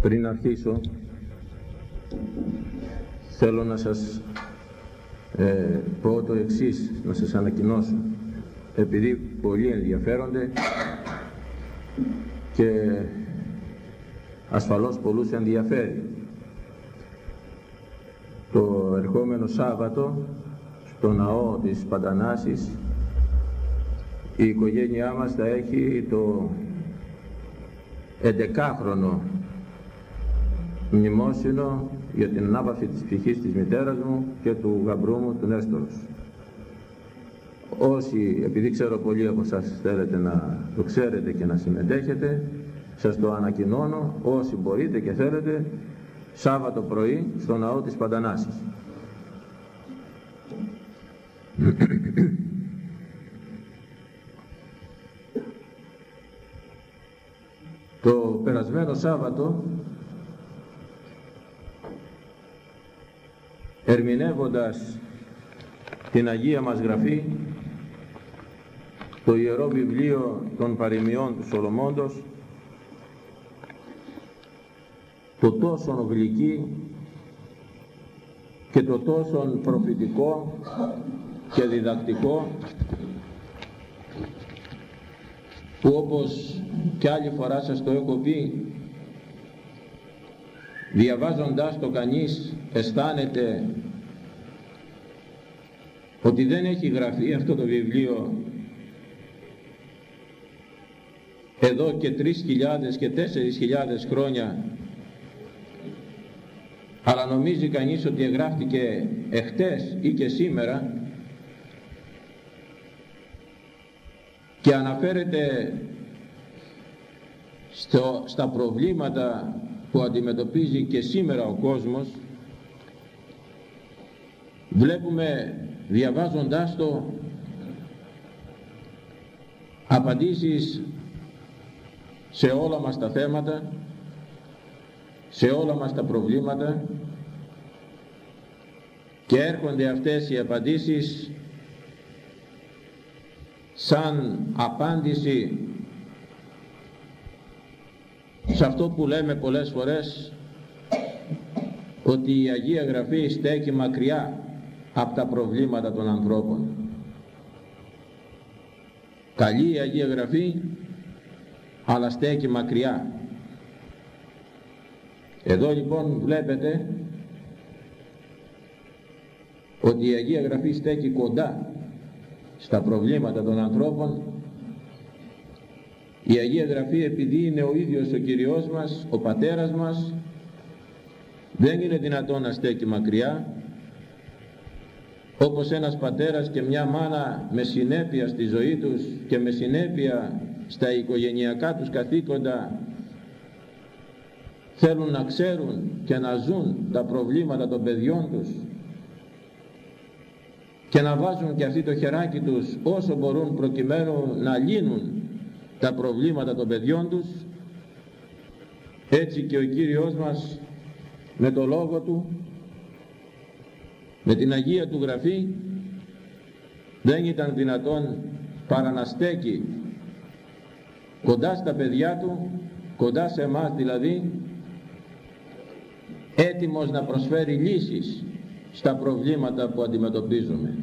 Πριν αρχίσω, θέλω να σας ε, πω το εξής, να σας ανακοινώσω. Επειδή πολλοί ενδιαφέρονται και ασφαλώς πολλούς ενδιαφέρει. Το ερχόμενο Σάββατο στο ναό της Παντανάσης η οικογένειά μας θα έχει το 11χρονο μνημόσυνο για την ανάπαυση της ψυχής της μητέρας μου και του γαμπρού μου, του Νέστορος. Όσοι, επειδή ξέρω πολλοί από σας θέλετε να το ξέρετε και να συμμετέχετε, σας το ανακοινώνω, όσοι μπορείτε και θέλετε, Σάββατο πρωί στο ναό της Παντανάσης. Το περασμένο Σάββατο ερμηνεύοντας την Αγία μας Γραφή το Ιερό Βιβλίο των Παροιμιών του Σολομώντος το τόσο γλυκή και το τόσο προφητικό και διδακτικό που όπως και άλλη φορά σας το έχω πει διαβάζοντάς το κανείς αισθάνεται ότι δεν έχει γραφεί αυτό το βιβλίο εδώ και 3.000 και 4.000 χρόνια αλλά νομίζει κανείς ότι εγγράφτηκε εχθές ή και σήμερα και αναφέρεται στο, στα προβλήματα που αντιμετωπίζει και σήμερα ο κόσμος βλέπουμε διαβάζοντάς το απαντήσεις σε όλα μας τα θέματα σε όλα μας τα προβλήματα και έρχονται αυτές οι απαντήσεις σαν απάντηση σε αυτό που λέμε πολλές φορές ότι η Αγία Γραφή στέκει μακριά από τα προβλήματα των ανθρώπων. Καλή η Αγία Γραφή αλλά στέκει μακριά. Εδώ λοιπόν βλέπετε ότι η Αγία Γραφή στέκει κοντά στα προβλήματα των ανθρώπων η Αγία Γραφή επειδή είναι ο ίδιος ο Κυριός μας, ο Πατέρας μας δεν είναι δυνατόν να στέκει μακριά όπως ένας πατέρας και μια μάνα με συνέπεια στη ζωή τους και με συνέπεια στα οικογενειακά τους καθήκοντα θέλουν να ξέρουν και να ζουν τα προβλήματα των παιδιών τους και να βάζουν και αυτοί το χεράκι τους όσο μπορούν προκειμένου να λύνουν τα προβλήματα των παιδιών τους έτσι και ο Κύριος μας με το Λόγο Του με την Αγία Του Γραφή δεν ήταν δυνατόν παρά να στέκει κοντά στα παιδιά Του κοντά σε εμάς δηλαδή έτοιμος να προσφέρει λύσεις στα προβλήματα που αντιμετωπίζουμε.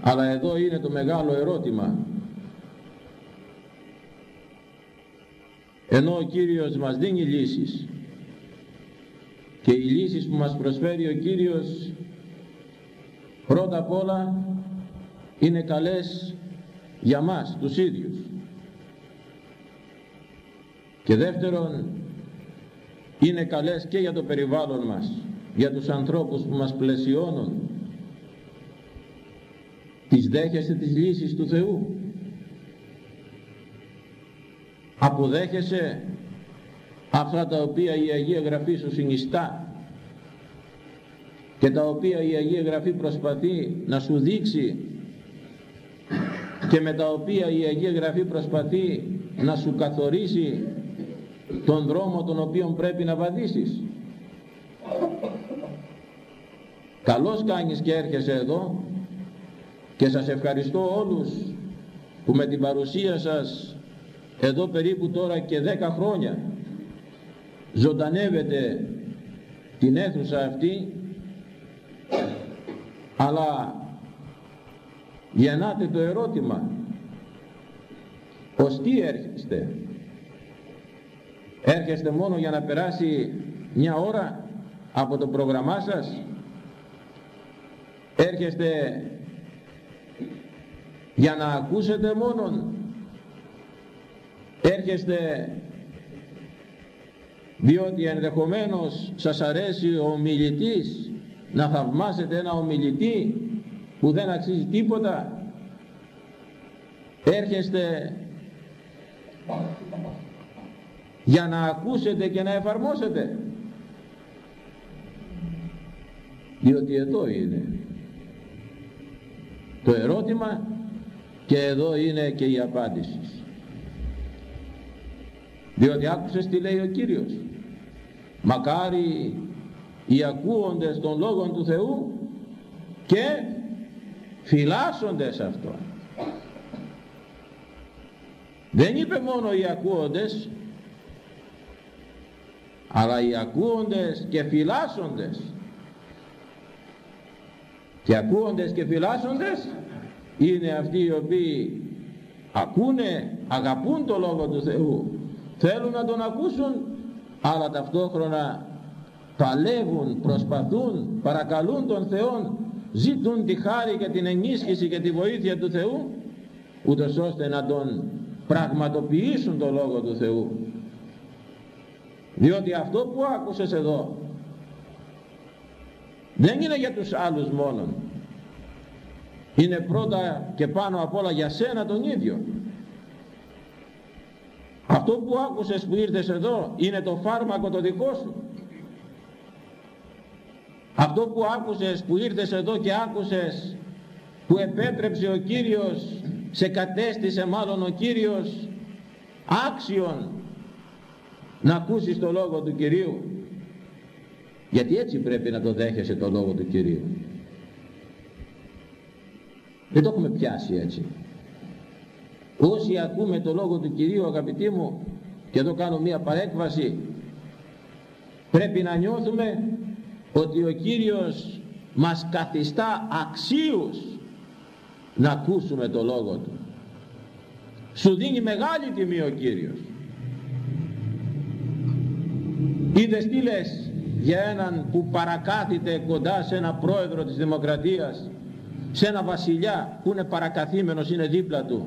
Αλλά εδώ είναι το μεγάλο ερώτημα. Ενώ ο Κύριος μας δίνει λύσεις και οι λύσεις που μας προσφέρει ο Κύριος πρώτα απ' όλα είναι καλές για μας τους ίδιους και δεύτερον είναι καλές και για το περιβάλλον μας, για τους ανθρώπους που μας πλαισιώνουν. Τις δέχεσαι τις λύσεις του Θεού. Αποδέχεσαι αυτά τα οποία η Αγία Γραφή σου συνιστά και τα οποία η Αγία Γραφή προσπαθεί να σου δείξει και με τα οποία η Αγία Γραφή προσπαθεί να σου καθορίσει τον δρόμο τον οποίο πρέπει να βαδίσεις. Καλώς κάνεις και έρχεσαι εδώ και σας ευχαριστώ όλους που με την παρουσία σας εδώ περίπου τώρα και 10 χρόνια ζωντανεύετε την αίθουσα αυτή αλλά γεννάτε το ερώτημα ως τι έρχεστε; Έρχεστε μόνο για να περάσει μια ώρα από το πρόγραμμά σας; Έρχεστε για να ακούσετε μόνον έρχεστε διότι ενδεχομένως σας αρέσει ο ομιλητής να θαυμάσετε ένα ομιλητή που δεν αξίζει τίποτα. Έρχεστε για να ακούσετε και να εφαρμόσετε. Διότι εδώ είναι το ερώτημα και εδώ είναι και η απάντηση διότι άκουσες τι λέει ο Κύριος. Μακάρι οι ακούοντες των λόγων του Θεού και φυλάσσονται σε αυτό. Δεν είπε μόνο οι ακούοντες αλλά οι ακούοντες και φυλάσσοντες. Και ακούοντες και φυλάσσοντες είναι αυτοί οι οποίοι ακούνε, αγαπούν το Λόγο του Θεού θέλουν να τον ακούσουν αλλά ταυτόχρονα παλεύουν, προσπαθούν, παρακαλούν τον Θεό ζητούν τη χάρη και την ενίσχυση και τη βοήθεια του Θεού ούτως ώστε να τον πραγματοποιήσουν το Λόγο του Θεού. Διότι αυτό που άκουσες εδώ δεν είναι για τους άλλους μόνον. Είναι πρώτα και πάνω απ' όλα για σένα τον ίδιο αυτό που άκουσες που ήρθες εδώ είναι το φάρμακο το δικό σου. Αυτό που άκουσες που ήρθες εδώ και άκουσες που επέτρεψε ο Κύριος σε κατέστησε μάλλον ο Κύριος άξιον να ακούσεις το Λόγο του Κυρίου. Γιατί έτσι πρέπει να το δέχεσαι το Λόγο του Κυρίου. Δεν το έχουμε πιάσει έτσι όσοι ακούμε το Λόγο του Κυρίου αγαπητοί μου και εδώ κάνω μία παρέκβαση πρέπει να νιώθουμε ότι ο Κύριος μας καθιστά αξίους να ακούσουμε το Λόγο Του. Σου δίνει μεγάλη τιμή ο Κύριος. Είδες τι λες για έναν που παρακάθεται κοντά σε ένα πρόεδρο της Δημοκρατίας σε ένα βασιλιά που είναι παρακαθήμενος είναι δίπλα του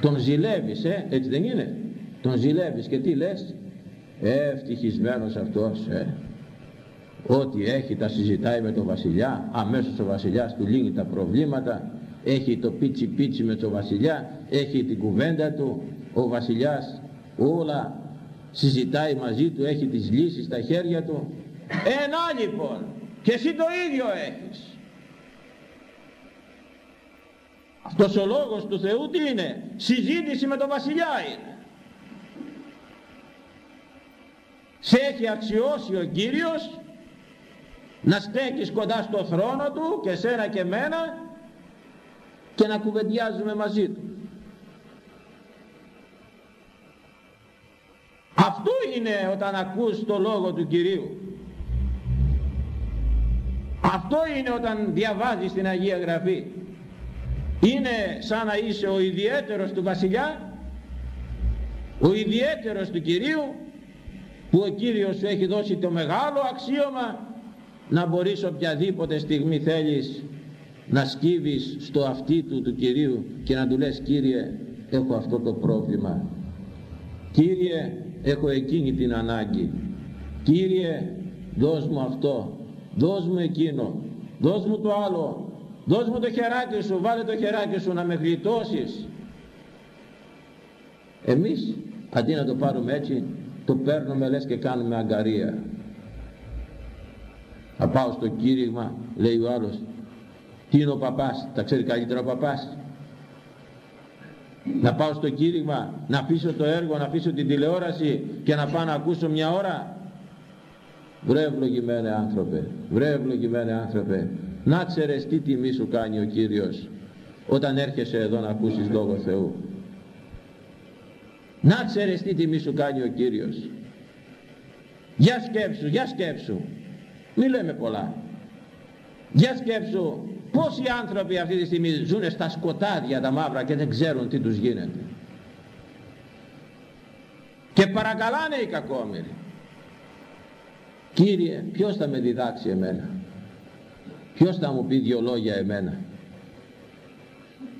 τον ζηλεύεις ε, έτσι δεν είναι; Τον ζηλεύεις και τι λες; Ευτυχισμένος αυτός ε. ό,τι έχει τα συζητάει με τον βασιλιά. Αμέσως ο βασιλιάς του λύνει τα προβλήματα. Έχει το πίτσι πίτσι με τον βασιλιά έχει την κουβέντα του. Ο βασιλιάς όλα συζητάει μαζί του έχει τις λύσεις στα χέρια του. Ένα λοιπόν και εσύ το ίδιο έχεις αυτός ο λόγος του Θεού τι είναι; Συζήτηση με τον βασιλιά είναι σε έχει αξιώσει ο Κύριος να στέκεις κοντά στο θρόνο του και σένα και μένα και να κουβεντιάζουμε μαζί του. Αυτό είναι όταν ακούς το λόγο του Κυρίου. Αυτό είναι όταν διαβάζεις την Αγία Γραφή είναι σαν να είσαι ο ιδιαίτερος του βασιλιά ο ιδιαίτερος του Κυρίου που ο Κύριος σου έχει δώσει το μεγάλο αξίωμα να μπορείς οποιαδήποτε στιγμή θέλεις να σκύβεις στο αυτί του του Κυρίου και να του λες Κύριε έχω αυτό το πρόβλημα. Κύριε έχω εκείνη την ανάγκη. Κύριε δώσ' μου αυτό. Δώσ' μου εκείνο. Δώσ' μου το άλλο δώσ' μου το χεράκι σου, βάλε το χεράκι σου να με γλιτώσεις. Εμείς αντί να το πάρουμε έτσι, το παίρνουμε λες και κάνουμε αγκαρία. Θα πάω στο κήρυγμα, λέει ο άλλος, τι είναι ο παπάς, τα ξέρει καλύτερα ο παπάς. Να πάω στο κήρυγμα, να αφήσω το έργο, να αφήσω την τηλεόραση και να πάω να ακούσω μια ώρα. Βρε ευλογημένε άνθρωπε, βρε ευλογημένε άνθρωπε, να ξέρεις τι τιμή σου κάνει ο Κύριος όταν έρχεσαι εδώ να ακούσεις Λόγο Θεού. Να ξέρεις τι τιμή σου κάνει ο Κύριος. Για σκέψου, για σκέψου. Μη λέμε πολλά. Για σκέψου πόσοι άνθρωποι αυτή τη στιγμή ζουν στα σκοτάδια τα μαύρα και δεν ξέρουν τι τους γίνεται. Και παρακαλάνε οι κακόμοιροι. Κύριε, ποιος θα με διδάξει εμένα; Ποιος θα μου πει δυο λόγια εμένα;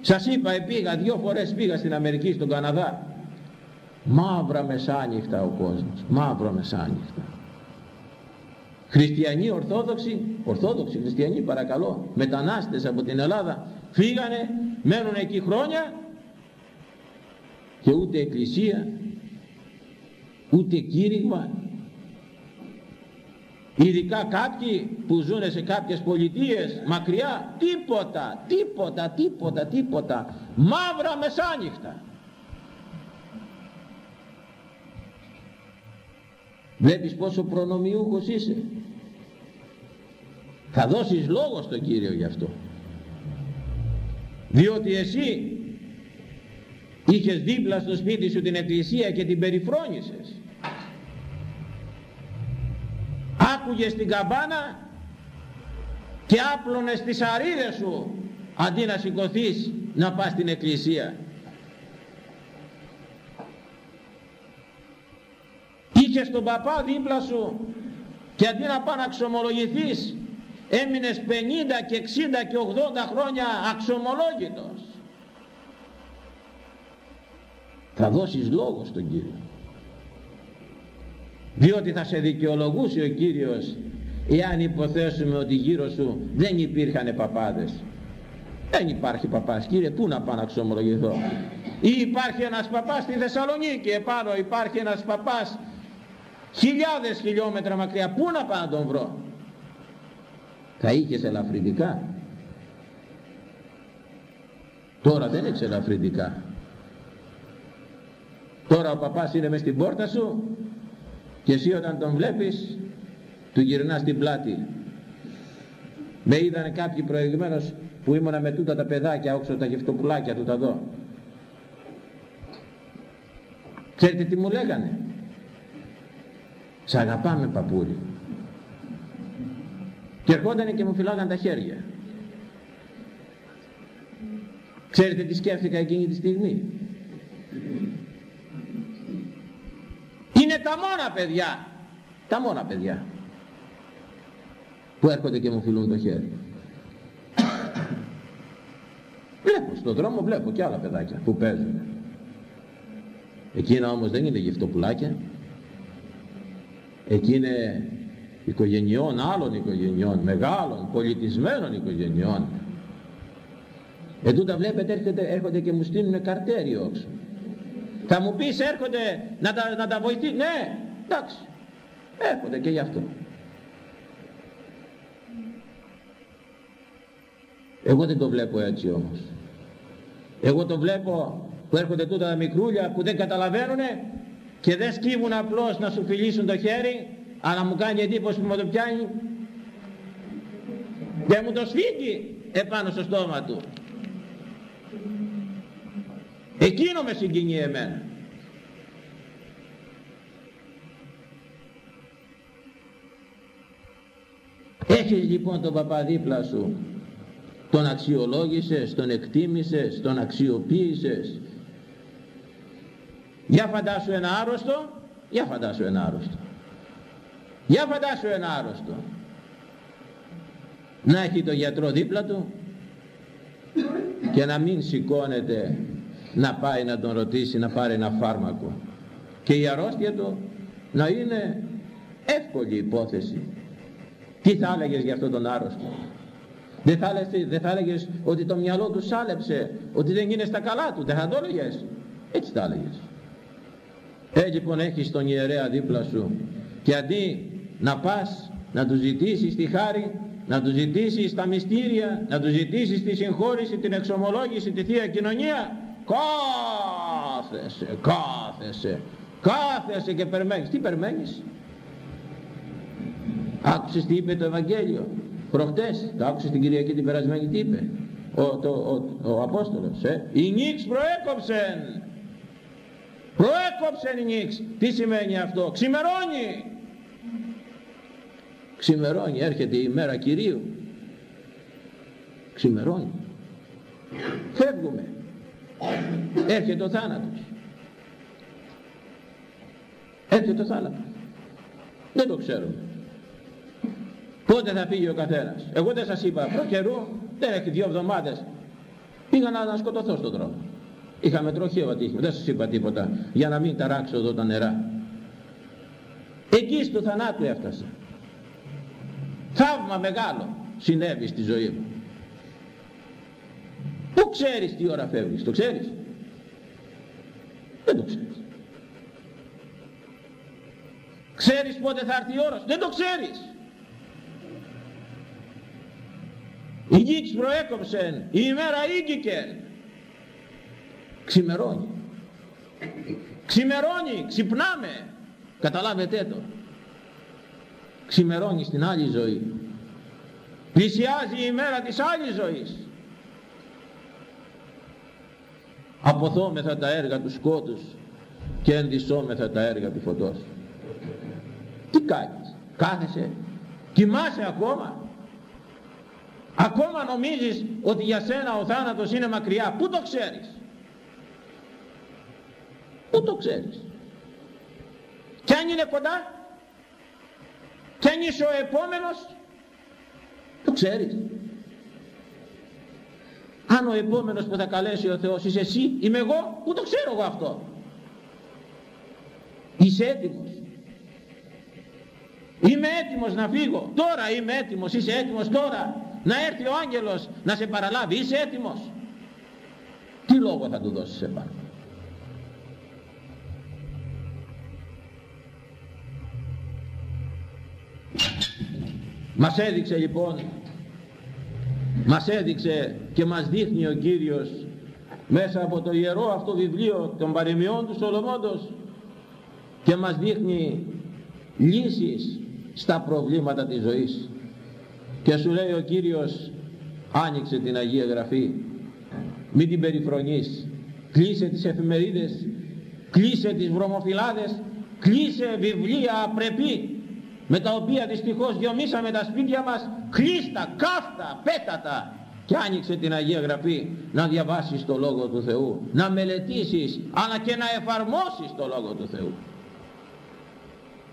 Σας είπα, πήγα, δυο φορές πήγα στην Αμερική, στον Καναδά. Μαύρα μεσάνυχτα ο κόσμος, μαύρα μεσάνυχτα. Χριστιανοί Ορθόδοξοι, Ορθόδοξοι Χριστιανοί παρακαλώ, μετανάστες από την Ελλάδα, φύγανε, μένουν εκεί χρόνια και ούτε εκκλησία, ούτε κήρυγμα, ειδικά κάποιοι που ζουν σε κάποιες πολιτείες μακριά, τίποτα, τίποτα, τίποτα, τίποτα, μαύρα μεσάνυχτα. Βλέπεις πόσο προνομιούχος είσαι. Θα δώσεις λόγο στον Κύριο γι' αυτό. Διότι εσύ είχες δίπλα στο σπίτι σου την εκκλησία και την περιφρόνησες. Άκουγες την καμπάνα και άπλωνες τις αρίδες σου αντί να σηκωθείς να πας στην εκκλησία. Είχες τον παπά δίπλα σου και αντί να πάει να ξομολογηθείς έμεινες 50 και 60 και 80 χρόνια αξιωμολόγητος. Θα δώσεις λόγο στον Κύριο. Διότι θα σε δικαιολογούσε ο Κύριος εάν υποθέσουμε ότι γύρω σου δεν υπήρχαν παπάδες. Δεν υπάρχει παπάς Κύριε πού να πάω να ξομολογηθώ; Ή υπάρχει ένας παπάς στη Θεσσαλονίκη επάνω υπάρχει ένας παπάς χιλιάδες χιλιόμετρα μακριά πού να πάω να τον βρω; Θα είχες ελαφρυντικά; Τώρα δεν έχεις ελαφρυντικά τώρα ο παπάς είναι μες στην πόρτα σου; Και εσύ όταν τον βλέπεις του γυρνάς την πλάτη με είδανε κάποιοι προηγουμένως που ήμουνα με τούτα τα παιδάκια όξω τα γευτοπουλάκια του τα δω ξέρετε τι μου λέγανε; Σ' αγαπάμε παππούλη. Και ερχόντανε και μου φυλάγαν τα χέρια. Ξέρετε τι σκέφτηκα εκείνη τη στιγμή; Είναι τα μόνα παιδιά. Τα μόνα παιδιά. Που έρχονται και μου φιλούν το χέρι. Βλέπω στον δρόμο βλέπω και άλλα παιδάκια που παίζουν. Εκείνα όμως δεν είναι γευτοπουλάκια εκεί είναι οικογενειών, άλλων οικογενειών, μεγάλων, πολιτισμένων οικογενειών. Ε, τούτα βλέπετε έρχονται, έρχονται και μου στείλουν καρτέρι όξο. Θα μου πεις έρχονται να τα, να τα βοηθήσει. Ναι, εντάξει. Έρχονται και γι' αυτό. Εγώ δεν το βλέπω έτσι όμως. Εγώ το βλέπω που έρχονται τούτα τα μικρούλια που δεν καταλαβαίνουνε και δεν σκύβουν απλώς να σου φιλήσουν το χέρι αλλά μου κάνει εντύπωση που μου το πιάνει και μου το σφίγγει επάνω στο στόμα του εκείνο με συγκινεί εμένα έχεις λοιπόν τον παπά δίπλα σου τον αξιολόγησες, τον εκτίμησες, τον αξιοποίησες για φαντάσου ένα άρρωστο, για φαντάσου ένα άρρωστο. Για φαντάσου ένα άρρωστο. Να έχει το γιατρό δίπλα του και να μην σηκώνεται να πάει να τον ρωτήσει να πάρει ένα φάρμακο. Και η αρρώστια του να είναι εύκολη υπόθεση. Τι θα έλεγες για αυτόν τον άρρωστο; Δεν θα, έλεγες, δεν θα έλεγες ότι το μυαλό του σάλεψε, ότι δεν είναι στα καλά του. Δεν θα το έλεγες; Έτσι θα έλεγες. Έτσι λοιπόν έχεις τον ιερέα δίπλα σου και αντί να πας να του ζητήσεις τη χάρη, να του ζητήσεις τα μυστήρια, να του ζητήσεις τη συγχώρηση, την εξομολόγηση, τη Θεία Κοινωνία, κάθεσαι, κάθεσαι, κάθεσαι και περιμένεις. Τι περιμένεις; Άκουσες τι είπε το Ευαγγέλιο προχτές, το άκουσες την Κυριακή την περασμένη τι είπε; Ο, το, ο, ο Απόστολος. Ε; Η νύξ προέκοψεν, προέκοψεν προέκοψε νύξ. Τι σημαίνει αυτό; Ξημερώνει. Ξημερώνει. Έρχεται η μέρα Κυρίου. Ξημερώνει. Φεύγουμε. Έρχεται ο θάνατος. Έρχεται ο θάνατος. Δεν το ξέρουμε. Πότε θα φύγει ο καθένας. Εγώ δεν σας είπα προ καιρού, δεν έχει δύο εβδομάδες. Πήγα να, σκοτωθώ στον δρόμο. Είχαμε τροχαίο ατύχημα, δεν σας είπα τίποτα, για να μην ταράξω εδώ τα νερά. Εκεί στο θανάτου έφτασα. Θαύμα μεγάλο συνέβη στη ζωή μου. Πού ξέρεις τι ώρα φεύγεις, το ξέρεις; Δεν το ξέρεις. Ξέρεις πότε θα έρθει η ώρα δεν το ξέρεις. Η γη προέκοψε, η ημέρα ήγηκε. Ξημερώνει. Ξημερώνει, ξυπνάμε. Καταλάβετε το. Ξημερώνει στην άλλη ζωή. Πλησιάζει η ημέρα της άλλης ζωής. Αποθόμεθα τα έργα του σκότους και ενδυσόμεθα τα έργα του φωτός. Τι κάνεις, κάθεσαι, κοιμάσαι ακόμα; Ακόμα νομίζεις ότι για σένα ο θάνατος είναι μακριά; Πού το ξέρεις; Πού το ξέρεις; Κι αν είναι κοντά; Κι αν είσαι ο επόμενος; Το ξέρεις. Αν ο επόμενος που θα καλέσει ο Θεός είσαι εσύ, είμαι εγώ, πού το ξέρω εγώ αυτό. Είσαι έτοιμος. Είμαι έτοιμος να φύγω. Τώρα είμαι έτοιμος. Είσαι έτοιμος τώρα να έρθει ο άγγελος να σε παραλάβει. Είσαι έτοιμος. Τι λόγο θα του δώσεις επάνω. Μας έδειξε λοιπόν, μας έδειξε και μας δείχνει ο Κύριος μέσα από το ιερό αυτό βιβλίο των παροιμιών του Σολομόντος και μας δείχνει λύσεις στα προβλήματα της ζωής. Και σου λέει ο Κύριος άνοιξε την Αγία Γραφή μην την περιφρονείς κλείσε τις εφημερίδες κλείσε τις βρωμοφυλάδες κλείσε βιβλία απρεπή με τα οποία δυστυχώς διομήσαμε τα σπίτια μας κλείστα, κάφτα, πέτατα. Και άνοιξε την Αγία Γραφή να διαβάσεις το Λόγο του Θεού να μελετήσεις αλλά και να εφαρμόσεις το Λόγο του Θεού.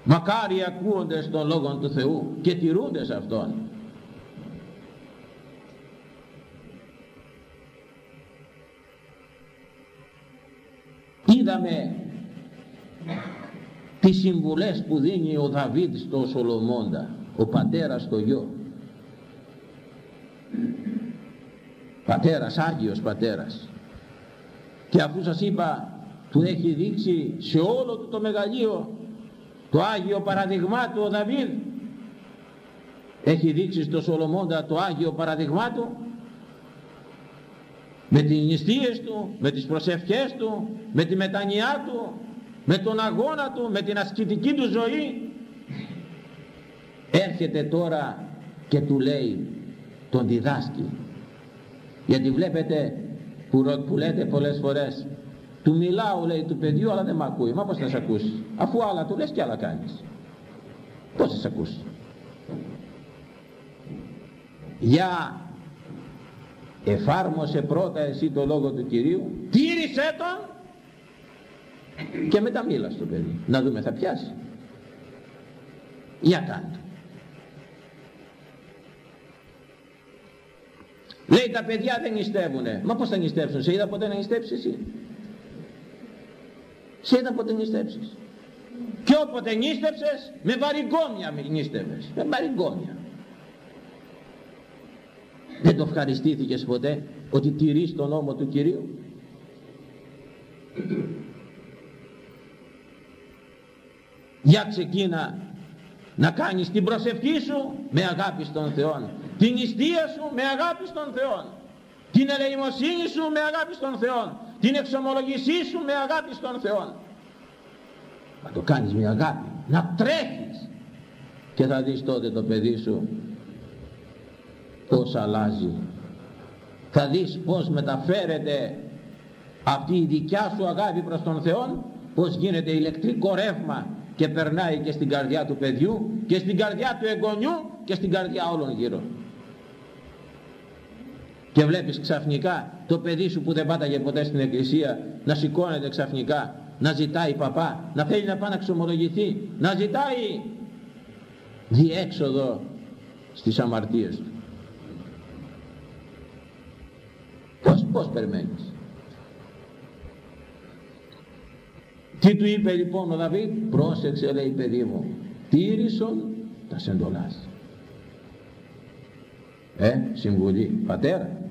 Μακάρι ακούοντες τον Λόγο του Θεού και τηρούντες Αυτόν. Είδαμε τις συμβουλές που δίνει ο Δαβίδ στο Σολομώντα ο πατέρας στο γιο. Πατέρας, Άγιος πατέρας. Και αφού σας είπα του έχει δείξει σε όλο το μεγαλείο το Άγιο παραδειγμά του ο Δαβίδ. Έχει δείξει στο Σολομώντα το Άγιο παραδειγμά του με τις νηστείες του, με τις προσευχές του, με τη μετανοιά του, με τον αγώνα του, με την ασκητική του ζωή. Έρχεται τώρα και του λέει τον διδάσκει. Γιατί βλέπετε που, που λέτε πολλές φορές του μιλάω λέει του παιδιού αλλά δεν με ακούει μα πως θα σε ακούσει; Αφού άλλα του λες και άλλα κάνεις. Πως θα σε ακούσει; Για εφάρμοσε πρώτα εσύ το λόγο του Κυρίου τήρησέ τον και μετά μίλα στο παιδί να δούμε θα πιάσει. Για κάτω λέει τα παιδιά δεν νηστεύουνε μα πως θα νηστεύσουν σε είδα ποτέ να νηστεύσεις εσύ; Σε είδα ποτέ νηστεύσεις και όποτε νήστεψες με βαριγκόμια νήστευες. Με βαριγκόμια. Δεν το ευχαριστήθηκες ποτέ ότι τηρείς τον νόμο του Κυρίου; Για ξεκίνα να κάνεις την προσευχή σου με αγάπη στον Θεό. Την νηστεία σου με αγάπη στον Θεό. Την ελεημοσύνη σου με αγάπη στον Θεό. Την εξομολογησή σου με αγάπη στον Θεό. Να το κάνεις με αγάπη. Να τρέχεις. Και θα δεις τότε το παιδί σου πώς αλλάζει θα δεις πως μεταφέρεται αυτή η δικιά σου αγάπη προς τον Θεό πως γίνεται ηλεκτρικό ρεύμα και περνάει και στην καρδιά του παιδιού και στην καρδιά του εγγονιού και στην καρδιά όλων γύρω. Και βλέπεις ξαφνικά το παιδί σου που δεν πάταγε ποτέ στην εκκλησία να σηκώνεται ξαφνικά να ζητάει παπά να θέλει να πάει να ξομολογηθεί να ζητάει διέξοδο στις αμαρτίες του. Πως, πως περιμένεις; Τι του είπε λοιπόν ο Δαβίδ; Πρόσεξε λέει παιδί μου τήρησον τα σεντολάς ε συμβουλή πατέρα.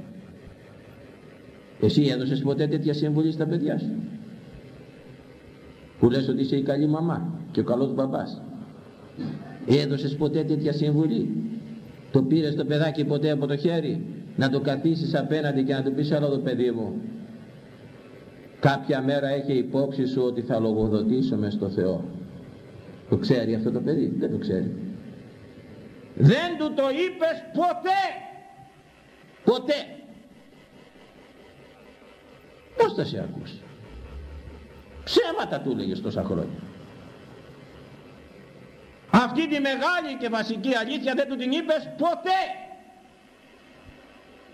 Εσύ έδωσες ποτέ τέτοια συμβουλή στα παιδιά σου; Που λες ότι είσαι η καλή μαμά και ο καλός μπαμπάς. Έδωσες ποτέ τέτοια συμβουλή; Το πήρες το παιδάκι ποτέ από το χέρι να το καθίσεις απέναντι και να του πεις άλλο το παιδί μου κάποια μέρα έχει υπόψη σου ότι θα λογοδοτήσω μες στο Θεό. Το ξέρει αυτό το παιδί; Δεν το ξέρει. Δεν του το είπες ποτέ! Ποτέ! Πως θα σε ακούσει; Ψέματα του έλεγες τόσα χρόνια. Αυτή τη μεγάλη και βασική αλήθεια δεν του την είπες ποτέ!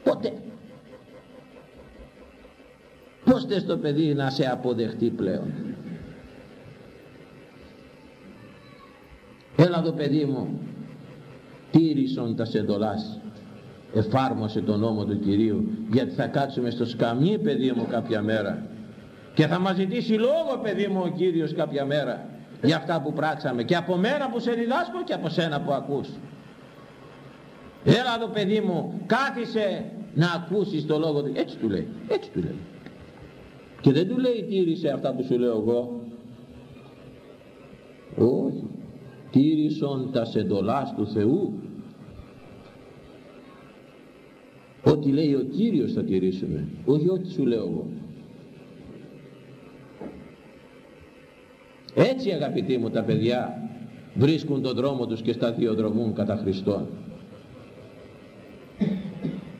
Ποτέ πως θες το παιδί να σε αποδεχτεί πλέον. Έλα το παιδί μου. Τήρησον τα σεντολάς. Εφάρμοσε τον νόμο του Κυρίου γιατί θα κάτσουμε στο σκαμί παιδί μου κάποια μέρα. Και θα μας ζητήσει λόγο παιδί μου ο Κύριος κάποια μέρα για αυτά που πράξαμε. Και από μένα που σε διδάσκω και από σένα που ακούς. Έλα εδώ παιδί μου κάθισε να ακούσεις το λόγο του. Έτσι του λέει έτσι του λέει και δεν του λέει τήρησε αυτά που σου λέω εγώ όχι τήρησον τα σεντολάς του Θεού Ό,τι λέει ο Κύριος θα τηρήσουμε, όχι ό,τι σου λέω εγώ. Έτσι αγαπητοί μου τα παιδιά βρίσκουν τον δρόμο τους και σταδιοδρομούν κατά Χριστόν.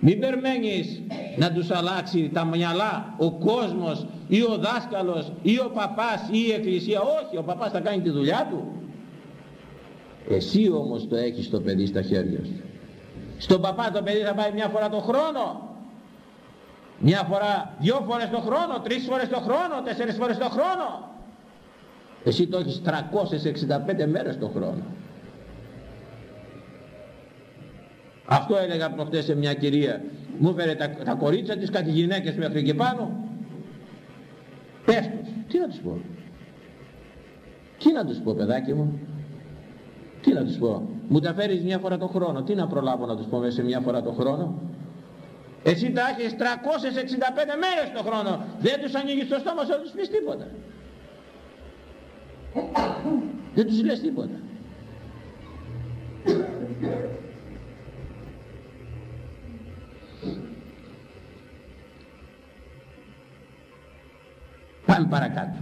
Μην περιμένεις να τους αλλάξει τα μυαλά ο κόσμος ή ο δάσκαλος ή ο παπάς ή η εκκλησία. Όχι, ο παπάς θα κάνει τη δουλειά του. Εσύ όμως το έχεις το παιδί στα χέρια σου. Στον παπά το παιδί θα πάει μια φορά το χρόνο. Μια φορά, δυο φορές το χρόνο, τρεις φορές το χρόνο, τέσσερις φορές το χρόνο. Εσύ το έχεις 365 μέρες το χρόνο. Αυτό έλεγα προχτές σε μια κυρία. Μου έφερε τα, τα κορίτσια της, κάτι γυναίκες μέχρι και πάνω. Πες τους, τι να τους πω; Τι να τους πω παιδάκι μου; Τι να τους πω; Μου τα φέρεις μια φορά το χρόνο. Τι να προλάβω να τους πω μέσα σε μια φορά το χρόνο; Εσύ τα έχεις 365 μέρες το χρόνο. Δεν τους ανοίγεις το στόμα σου να τους πεις τίποτα. Δεν τους λες τίποτα. Πάμε παρακάτω.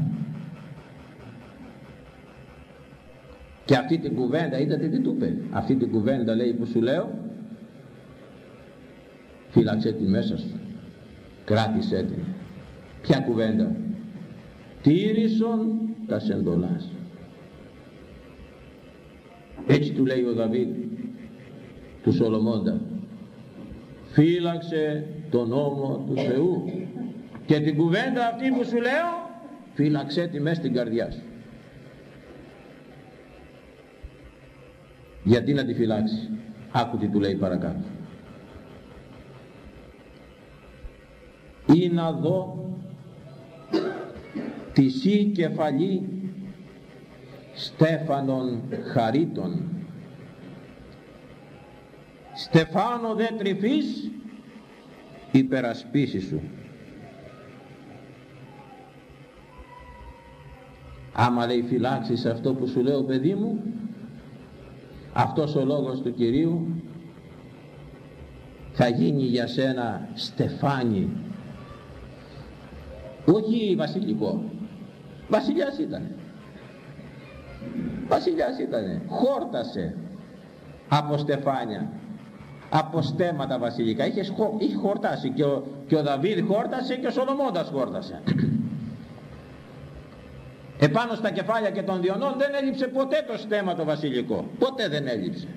Και αυτή την κουβέντα, είδατε τι του είπε; Αυτή την κουβέντα λέει που σου λέω, φύλαξε τη μέσα σου. Κράτησέ την. Ποια κουβέντα; Τήρησον τα σεντολάς. Έτσι του λέει ο Δαβίδ του Σολομώντα. Φύλαξε τον νόμο του Θεού. Και την κουβέντα αυτή που σου λέω, φύλαξέ τη μέσα στην καρδιά σου. γιατί να τη φυλάξεις; Άκου τι του λέει παρακάτω. Ή να δω τη σύ κεφαλή Στέφανον Χαρίτων. Στεφάνο δε τρυφής υπερασπίση σου άμα λέει φυλάξεις αυτό που σου λέω παιδί μου αυτός ο λόγος του Κυρίου θα γίνει για σένα στεφάνι. Όχι βασιλικό. Βασιλιάς ήταν. Βασιλιάς ήταν. Χόρτασε από στεφάνια από στέματα βασιλικά. Είχες, είχε χορτάσει και ο, και ο Δαβίδ χόρτασε και ο Σολομώντας χόρτασε επάνω στα κεφάλια και των διονών δεν έλειψε ποτέ το στέμα το βασιλικό. Ποτέ δεν έλειψε.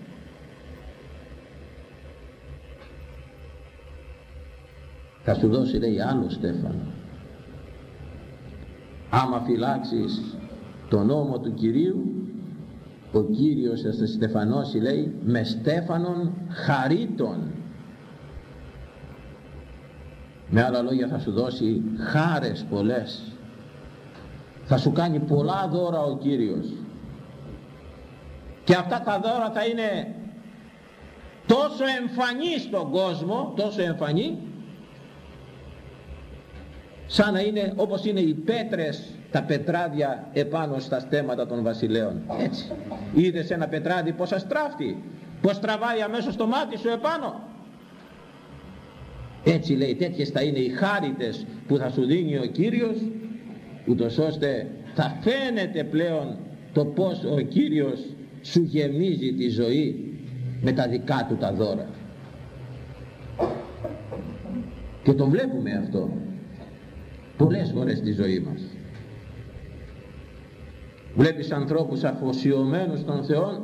Θα σου δώσει λέει άλλο στέφανο. Άμα φυλάξεις τον νόμο του Κυρίου ο Κύριος θα σε στεφανώσει λέει με στέφανον χαρίτων. Με άλλα λόγια θα σου δώσει χάρες πολλές θα σου κάνει πολλά δώρα ο Κύριος. Και αυτά τα δώρα θα είναι τόσο εμφανή στον κόσμο τόσο εμφανή σαν να είναι όπως είναι οι πέτρες τα πετράδια επάνω στα στέματα των βασιλέων. Έτσι. Είδες ένα πετράδι πως αστράφτει πως τραβάει αμέσως το μάτι σου επάνω. Έτσι λέει τέτοιες θα είναι οι χάριτες που θα σου δίνει ο Κύριος ούτως ώστε θα φαίνεται πλέον το πως ο Κύριος σου γεμίζει τη ζωή με τα δικά του τα δώρα. Και το βλέπουμε αυτό πολλές φορές στη ζωή μας. Βλέπεις ανθρώπους αφοσιωμένους στον Θεό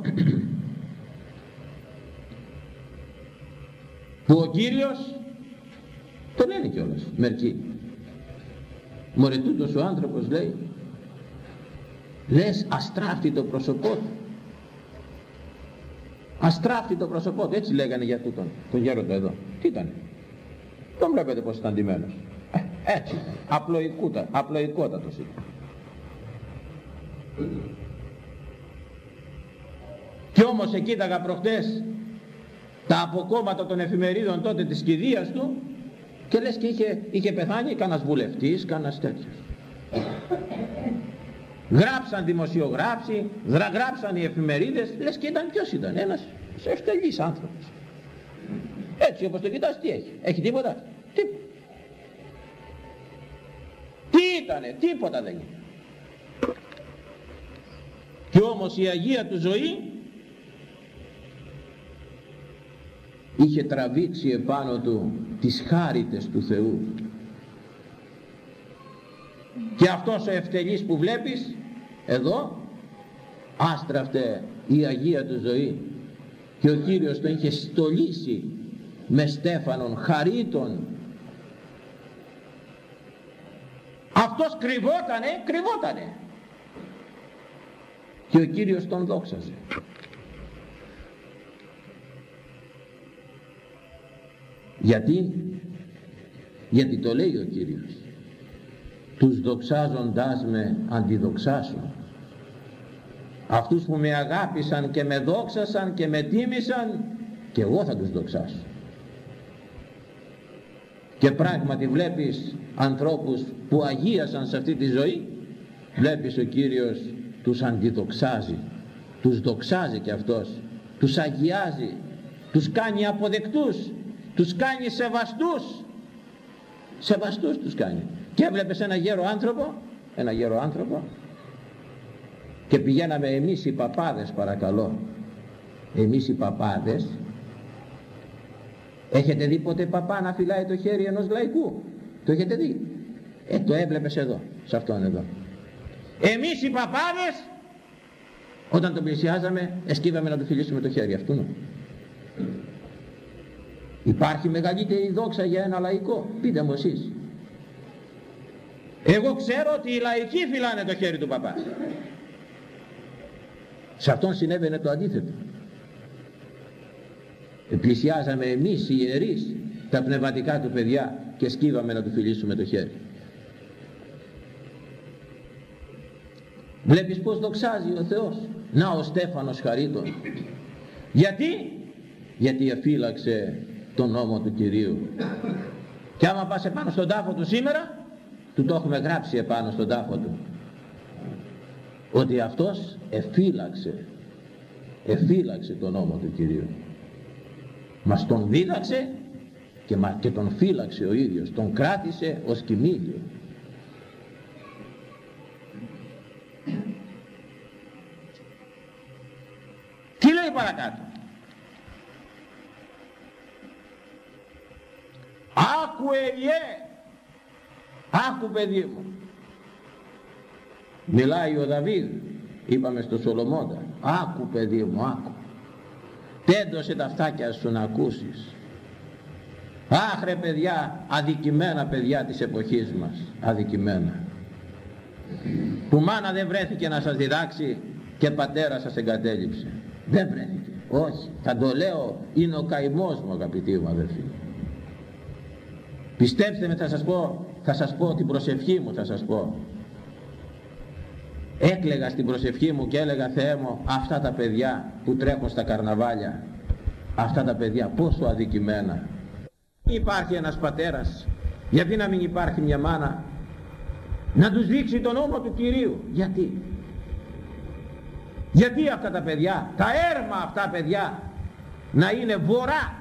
που ο Κύριος το λένε κιόλας μερικοί μωρέ τούτος ο άνθρωπος λέει λες αστράφτη το πρόσωπό του. Αστράφτη το πρόσωπό του έτσι λέγανε για τούτον τον γέροντα εδώ. Τι ήταν; Τον βλέπετε πως ήταν ντυμένος. Ε, έτσι απλοϊκότατος ήταν. Κι όμως εκείταγα προχτές τα αποκόμματα των εφημερίδων τότε της κηδείας του και λες και είχε, είχε πεθάνει κανένας βουλευτής, κανένας τέτοιος. Γράψαν δημοσιογράφοι, γράψαν οι εφημερίδες, λες και ήταν ποιος ήταν, ένας ευτελής άνθρωπος. Έτσι όπως το κοιτάς τι έχει, έχει τίποτα, τίποτα. Τι ήτανε, τίποτα δεν είναι. Και όμως η Αγία του ζωή είχε τραβήξει επάνω του τις χάριτες του Θεού. Και αυτός ο ευτελής που βλέπεις εδώ άστραφτε η Αγία του ζωή. Και ο Κύριος τον είχε στολίσει με στέφανον χαρίτων αυτός κρυβότανε, κρυβότανε. Και ο Κύριος τον δόξαζε γιατί; Γιατί το λέει ο Κύριος. Τους δοξάζοντάς με αντιδοξάσω αυτούς που με αγάπησαν και με δόξασαν και με τίμησαν και εγώ θα τους δοξάσω. Και πράγματι βλέπεις ανθρώπους που αγίασαν σε αυτή τη ζωή βλέπεις ο Κύριος τους αντιδοξάζει. Τους δοξάζει και αυτός. Τους αγιάζει. Τους κάνει αποδεκτούς τους κάνει σεβαστούς. Σεβαστούς τους κάνει. Και έβλεπες ένα γέρο άνθρωπο ένα γέρο άνθρωπο και πηγαίναμε εμείς οι παπάδες παρακαλώ. Εμείς οι παπάδες έχετε δει ποτέ παπά να φυλάει το χέρι ενός λαϊκού; Το έχετε δει; Ε το έβλεπες εδώ σε αυτόν εδώ. Εμείς οι παπάδες όταν τον πλησιάζαμε εσκύβαμε να του φιλήσουμε το χέρι αυτού. Υπάρχει μεγαλύτερη δόξα για ένα λαϊκό. Πείτε μου εσείς. Εγώ ξέρω ότι οι λαϊκοί φυλάνε το χέρι του παπά. Σε αυτόν συνέβαινε το αντίθετο. Πλησιάζαμε εμείς οι ιερείς τα πνευματικά του παιδιά και σκύβαμε να του φιλήσουμε το χέρι. Βλέπεις πως δοξάζει ο Θεός. Να ο Στέφανος χαρίτων. Γιατί; Γιατί εφύλαξε τον νόμο του Κυρίου. Και άμα πας επάνω στον τάφο του σήμερα, του το έχουμε γράψει επάνω στον τάφο του. Ότι αυτός εφύλαξε, εφύλαξε τον νόμο του Κυρίου. Μας τον δίδαξε και, και τον φύλαξε ο ίδιος, τον κράτησε ως κοιμήλιο. Τι λέει παρακάτω; Άκου Ελιέ, άκου παιδί μου. μιλάει ο Δαβίδ είπαμε στο Σολομώντα. Άκου παιδί μου άκου. Τέντωσε τα φτάκια σου να ακούσεις. Άχρε παιδιά αδικημένα παιδιά της εποχής μας. Αδικημένα. Που μάνα δεν βρέθηκε να σας διδάξει και πατέρα σας εγκατέλειψε. Δεν βρέθηκε. Όχι. Θα το λέω είναι ο καημός μου αγαπητοί μου αδελφοί πιστέψτε με θα σας πω θα σας πω την προσευχή μου θα σας πω. Έκλεγα στην προσευχή μου και έλεγα Θεέ μου αυτά τα παιδιά που τρέχουν στα καρναβάλια αυτά τα παιδιά πόσο αδικημένα υπάρχει ένας πατέρας γιατί να μην υπάρχει μια μάνα να τους δείξει τον νόμο του Κυρίου. Γιατί; Γιατί αυτά τα παιδιά τα έρμα αυτά παιδιά να είναι βορρά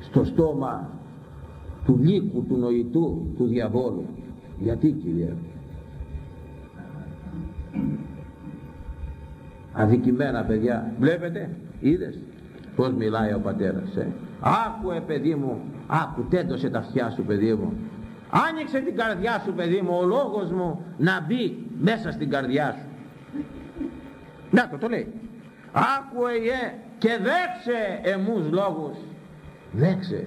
στο στόμα του λύκου, του νοητού, του διαβόλου. Γιατί Κύριε; Αδικημένα παιδιά. Βλέπετε είδες πως μιλάει ο πατέρας ε; άκουε παιδί μου άκου τέντωσε τα αυτιά σου παιδί μου. Άνοιξε την καρδιά σου παιδί μου ο λόγος μου να μπει μέσα στην καρδιά σου να το το λέει. Άκουε ε, και δέξε εμούς λόγους δέξε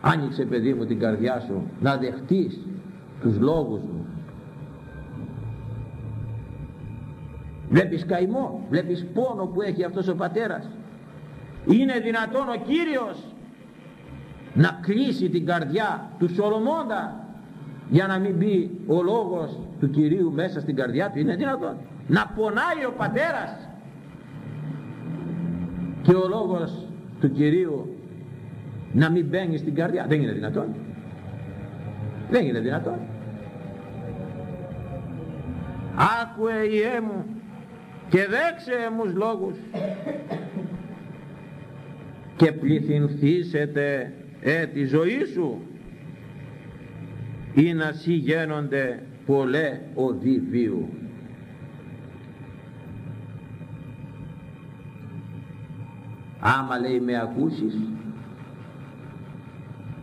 άνοιξε παιδί μου την καρδιά σου να δεχτείς τους λόγους μου. Βλέπεις καημό βλέπεις πόνο που έχει αυτός ο πατέρας. Είναι δυνατόν ο Κύριος να κλείσει την καρδιά του Σολομώντα για να μην μπει ο λόγος του Κυρίου μέσα στην καρδιά του. Είναι δυνατόν. Να πονάει ο πατέρας. Και ο λόγος του Κυρίου να μην μπαίνεις στην καρδιά. Δεν είναι δυνατόν. Δεν είναι δυνατόν. Άκουε Ιε μου και δέξε εμούς λόγους. Και πληθυνθήσετε ε τη ζωή σου ή να συγγένονται πολλέ οδοί βίου. Άμα λέει με ακούσεις,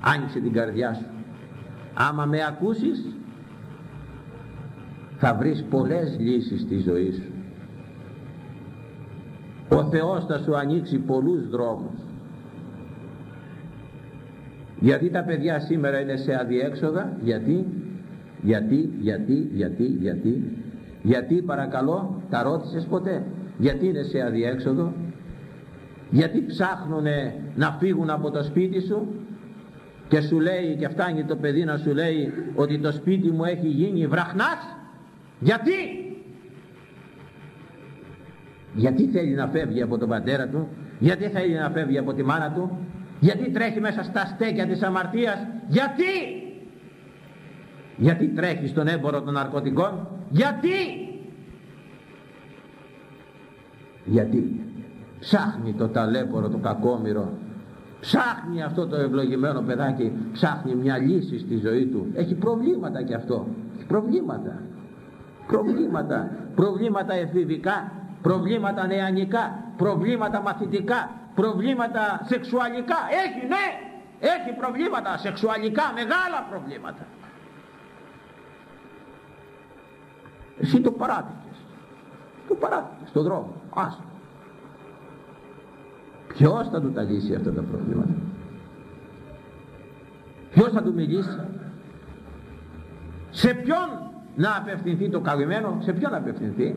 άνοιξε την καρδιά σου. Άμα με ακούσεις, θα βρεις πολλές λύσεις στη ζωή σου. Ο Θεός θα σου ανοίξει πολλούς δρόμους. Γιατί τα παιδιά σήμερα είναι σε αδιέξοδα, γιατί, γιατί, γιατί, γιατί, γιατί, γιατί παρακαλώ, τα ρώτησες ποτέ, γιατί είναι σε αδιέξοδο, γιατί ψάχνουν να φύγουν από το σπίτι σου και σου λέει και φτάνει το παιδί να σου λέει ότι το σπίτι μου έχει γίνει βραχνάς, γιατί, γιατί θέλει να φεύγει από τον πατέρα του, γιατί θέλει να φεύγει από τη μάνα του, γιατί τρέχει μέσα στα στέκια της αμαρτίας; Γιατί; Γιατί τρέχει στον έμπορο των ναρκωτικών; Γιατί; Γιατί ψάχνει το ταλέπορο το κακόμοιρο ψάχνει αυτό το ευλογημένο παιδάκι ψάχνει μια λύση στη ζωή του. Έχει προβλήματα κι αυτό. Έχει προβλήματα. Προβλήματα. Προβλήματα εφηβικά προβλήματα νεανικά προβλήματα μαθητικά προβλήματα σεξουαλικά. Έχει ναι! Έχει προβλήματα σεξουαλικά μεγάλα προβλήματα. Εσύ το παράτηκες. Το παράτηκες στον δρόμο. Άστο ποιος θα του τα λύσει αυτά τα προβλήματα; Ποιος θα του μιλήσει; Σε ποιον να απευθυνθεί το καλυμμένο; Σε ποιον να απευθυνθεί;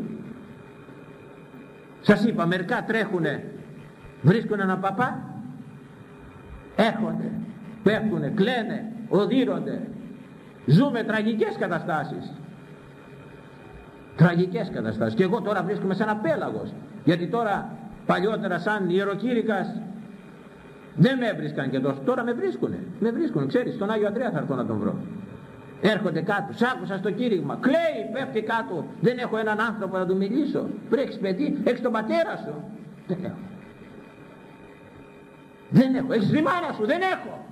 Σας είπα μερικά τρέχουνε βρίσκουν έναν παπά έρχονται πέφτουνε, κλαίνε, οδύρονται. Ζούμε τραγικές καταστάσεις. Τραγικές καταστάσεις. Και εγώ τώρα βρίσκομαι σε ένα πέλαγος. Γιατί τώρα παλιότερα σαν ιεροκήρυκας δεν με έβρισκαν και τόσο τώρα με βρίσκουνε με βρίσκουνε ξέρεις στον Άγιο Αντρέα θα έρθω να τον βρω έρχονται κάτω, σ' άκουσα στο κήρυγμα κλαίει, πέφτει κάτω δεν έχω έναν άνθρωπο να του μιλήσω βρέξεις παιδί, έχεις τον πατέρα σου δεν έχω δεν έχω. Έχεις τη μάνα σου. Δεν έχω.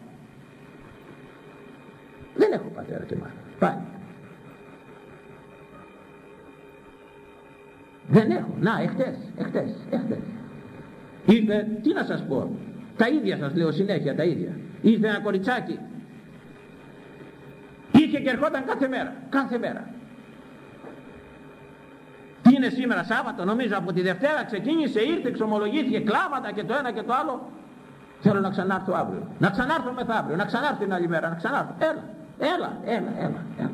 Δεν έχω πατέρα και μάνα. Πάλι. Δεν έχω. Να, εχθές, εχθές, εχθές. Ήρθε, τι να σας πω. Τα ίδια σας λέω συνέχεια, τα ίδια. Ήρθε ένα κοριτσάκι. Είχε είχε και ερχόταν κάθε μέρα. Κάθε μέρα. Τι είναι σήμερα Σάββατο, νομίζω από τη Δευτέρα ξεκίνησε, ήρθε, εξομολογήθηκε, κλάματα και το ένα και το άλλο. Θέλω να ξανάρθω αύριο. Να ξανάρθω μεθαύριο, να ξανάρθω την άλλη μέρα, να ξανάρθω. Έλα, έλα, έλα, έλα, έλα.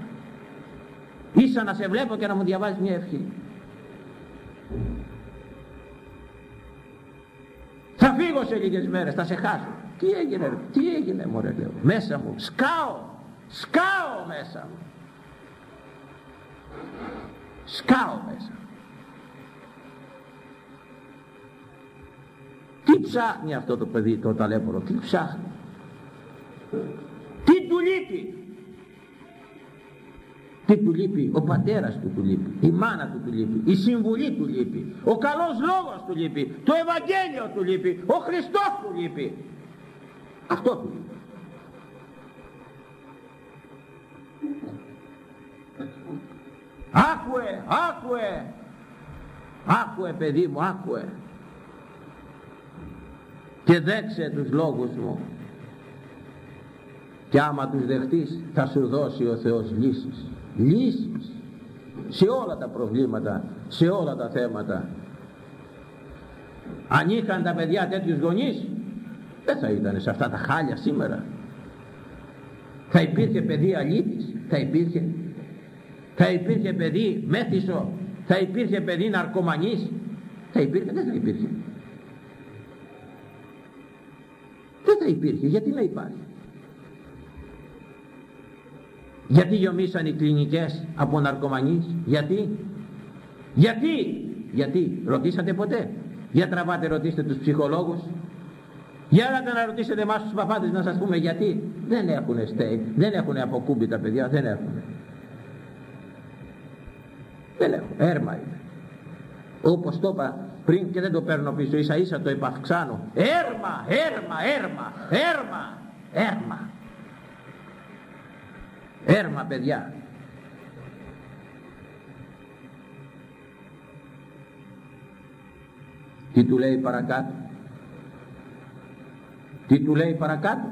Ίσα να σε βλέπω και να μου διαβάζεις μια ευχή. Θα φύγω σε λίγες μέρες, θα σε χάσω. Τι έγινε, τι έγινε μωρέ λέω. Μέσα μου, σκάω, σκάω μέσα μου. Σκάω μέσα. Τι ψάχνει αυτό το παιδί το ταλέπορο, τι ψάχνει; Τι του λείπει; Τι του λείπει, ο πατέρας του του λείπει, η μάνα του του λείπει, η συμβουλή του λείπει, ο καλός λόγος του λείπει, το Ευαγγέλιο του λείπει, ο Χριστός του λείπει. Αυτό του λείπει. Άκουε, άκουε, άκουε παιδί μου, άκουε. Και δέξε τους λόγους μου. Και άμα τους δεχτείς θα σου δώσει ο Θεός λύσεις λύσεις. Σε όλα τα προβλήματα σε όλα τα θέματα. Αν είχαν τα παιδιά τέτοιους γονείς δεν θα ήταν σε αυτά τα χάλια σήμερα. Θα υπήρχε παιδί αλήτης θα υπήρχε. Θα υπήρχε παιδί μέθησο θα υπήρχε παιδί ναρκωμανής. Θα υπήρχε δεν θα υπήρχε. Δεν θα υπήρχε γιατί να υπάρχει γιατί γιομίσαν οι κλινικές από ναρκωμανείς; Γιατί; Γιατί; Γιατί; Ρωτήσατε ποτέ; Για τραβάτε ρωτήστε τους ψυχολόγους. Για να ρωτήσετε εμάς τους παπάδες να σας πούμε γιατί. Δεν έχουν στέι δεν έχουν αποκούμπη τα παιδιά δεν έχουν δεν έχουν έρμα είναι. Όπως το είπα πριν και δεν το παίρνω πίσω ίσα ίσα το επαυξάνω. Έρμα έρμα έρμα έρμα έρμα έρμα παιδιά. Τι του λέει παρακάτω; Τι του λέει παρακάτω;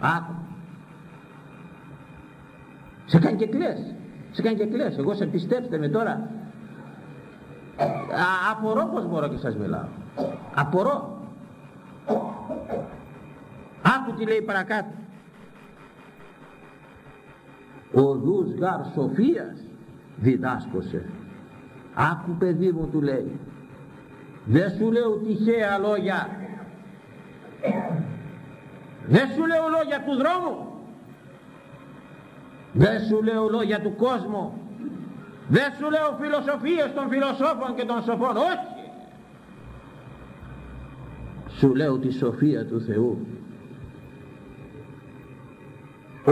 Άκου. Σε κάνει και κλαις. Σε κάνει και κλαις. Εγώ σε πιστέψτε με τώρα. Α, απορώ πως μπορώ και σας μιλάω. Απορώ. Άκου τι λέει παρακάτω οδούς γαρ σοφίας διδάσκωσε. Άκου παιδί μου του λέει δεν σου λέω τυχαία λόγια. Δεν σου λέω λόγια του δρόμου. Δεν σου λέω λόγια του κόσμου. Δεν σου λέω φιλοσοφίες των φιλοσόφων και των σοφών. Όχι. Σου λέω τη σοφία του Θεού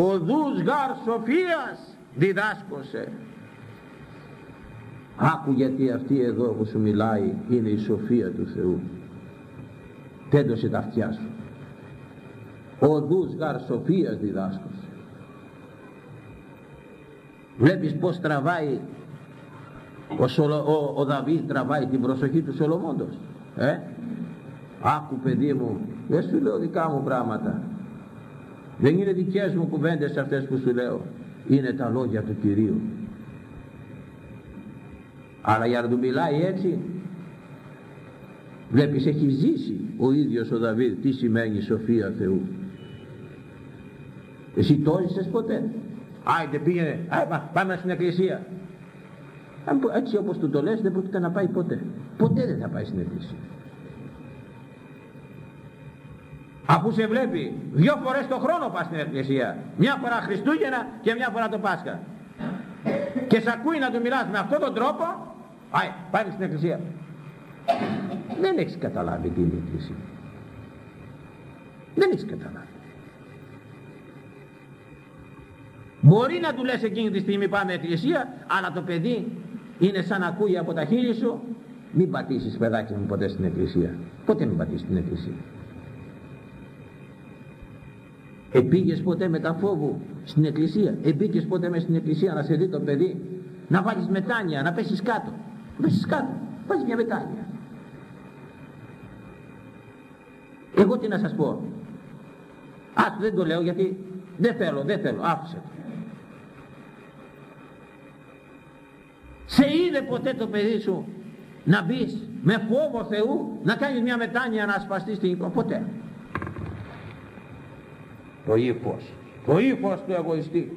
οδούς γαρ σοφίας διδάσκωσε. Άκου γιατί αυτή εδώ που σου μιλάει είναι η σοφία του Θεού. Τέντωσε τα αυτιά σου. Οδούς γαρ σοφίας διδάσκωσε. Βλέπεις πως τραβάει ο, Σολο, ο, ο Δαβίδ τραβάει την προσοχή του Σολομόντος ε; άκου παιδί μου δεν σου λέω δικά μου πράγματα δεν είναι δικές μου κουβέντες αυτές που σου λέω. Είναι τα λόγια του Κυρίου. Αλλά για να του μιλάει έτσι, βλέπεις έχει ζήσει ο ίδιος ο Δαβίδ τι σημαίνει σοφία Θεού. Εσύ το έζησες ποτέ; Άιντε πήγαινε, πάμε στην εκκλησία. Έτσι όπως του το λες δεν πρόκειται να πάει ποτέ. Ποτέ δεν θα πάει στην εκκλησία. Αφού σε βλέπει δυο φορές το χρόνο πας στην εκκλησία. Μια φορά Χριστούγεννα και μια φορά το Πάσχα. Και σε ακούει να του μιλάς με αυτόν τον τρόπο, άι, πάνε στην εκκλησία. Δεν έχεις καταλάβει τι είναι η εκκλησία. Δεν έχεις καταλάβει. Μπορεί να του λες εκείνη τη στιγμή πάμε εκκλησία, αλλά το παιδί είναι σαν να ακούει από τα χείλη σου, μην πατήσεις παιδάκι μου ποτέ στην εκκλησία. Ποτέ μην πατήσεις στην εκκλησία. Επήγες ποτέ με τα φόβου στην εκκλησία. Επήγες ποτέ μες στην εκκλησία να σε δει το παιδί. Να βάλεις μετάνια, να πέσεις κάτω. Να πέσεις κάτω. Βάζεις μια μετάνια. Εγώ τι να σας πω. Ας δεν το λέω γιατί δεν θέλω, δεν θέλω. Άφησε Σε είδε ποτέ το παιδί σου να μπεις με φόβο Θεού να κάνεις μια μετάνοια να ασπαστείς την εικόνα. Ποτέ. Το ύφος. Το ύφος του εγωιστή.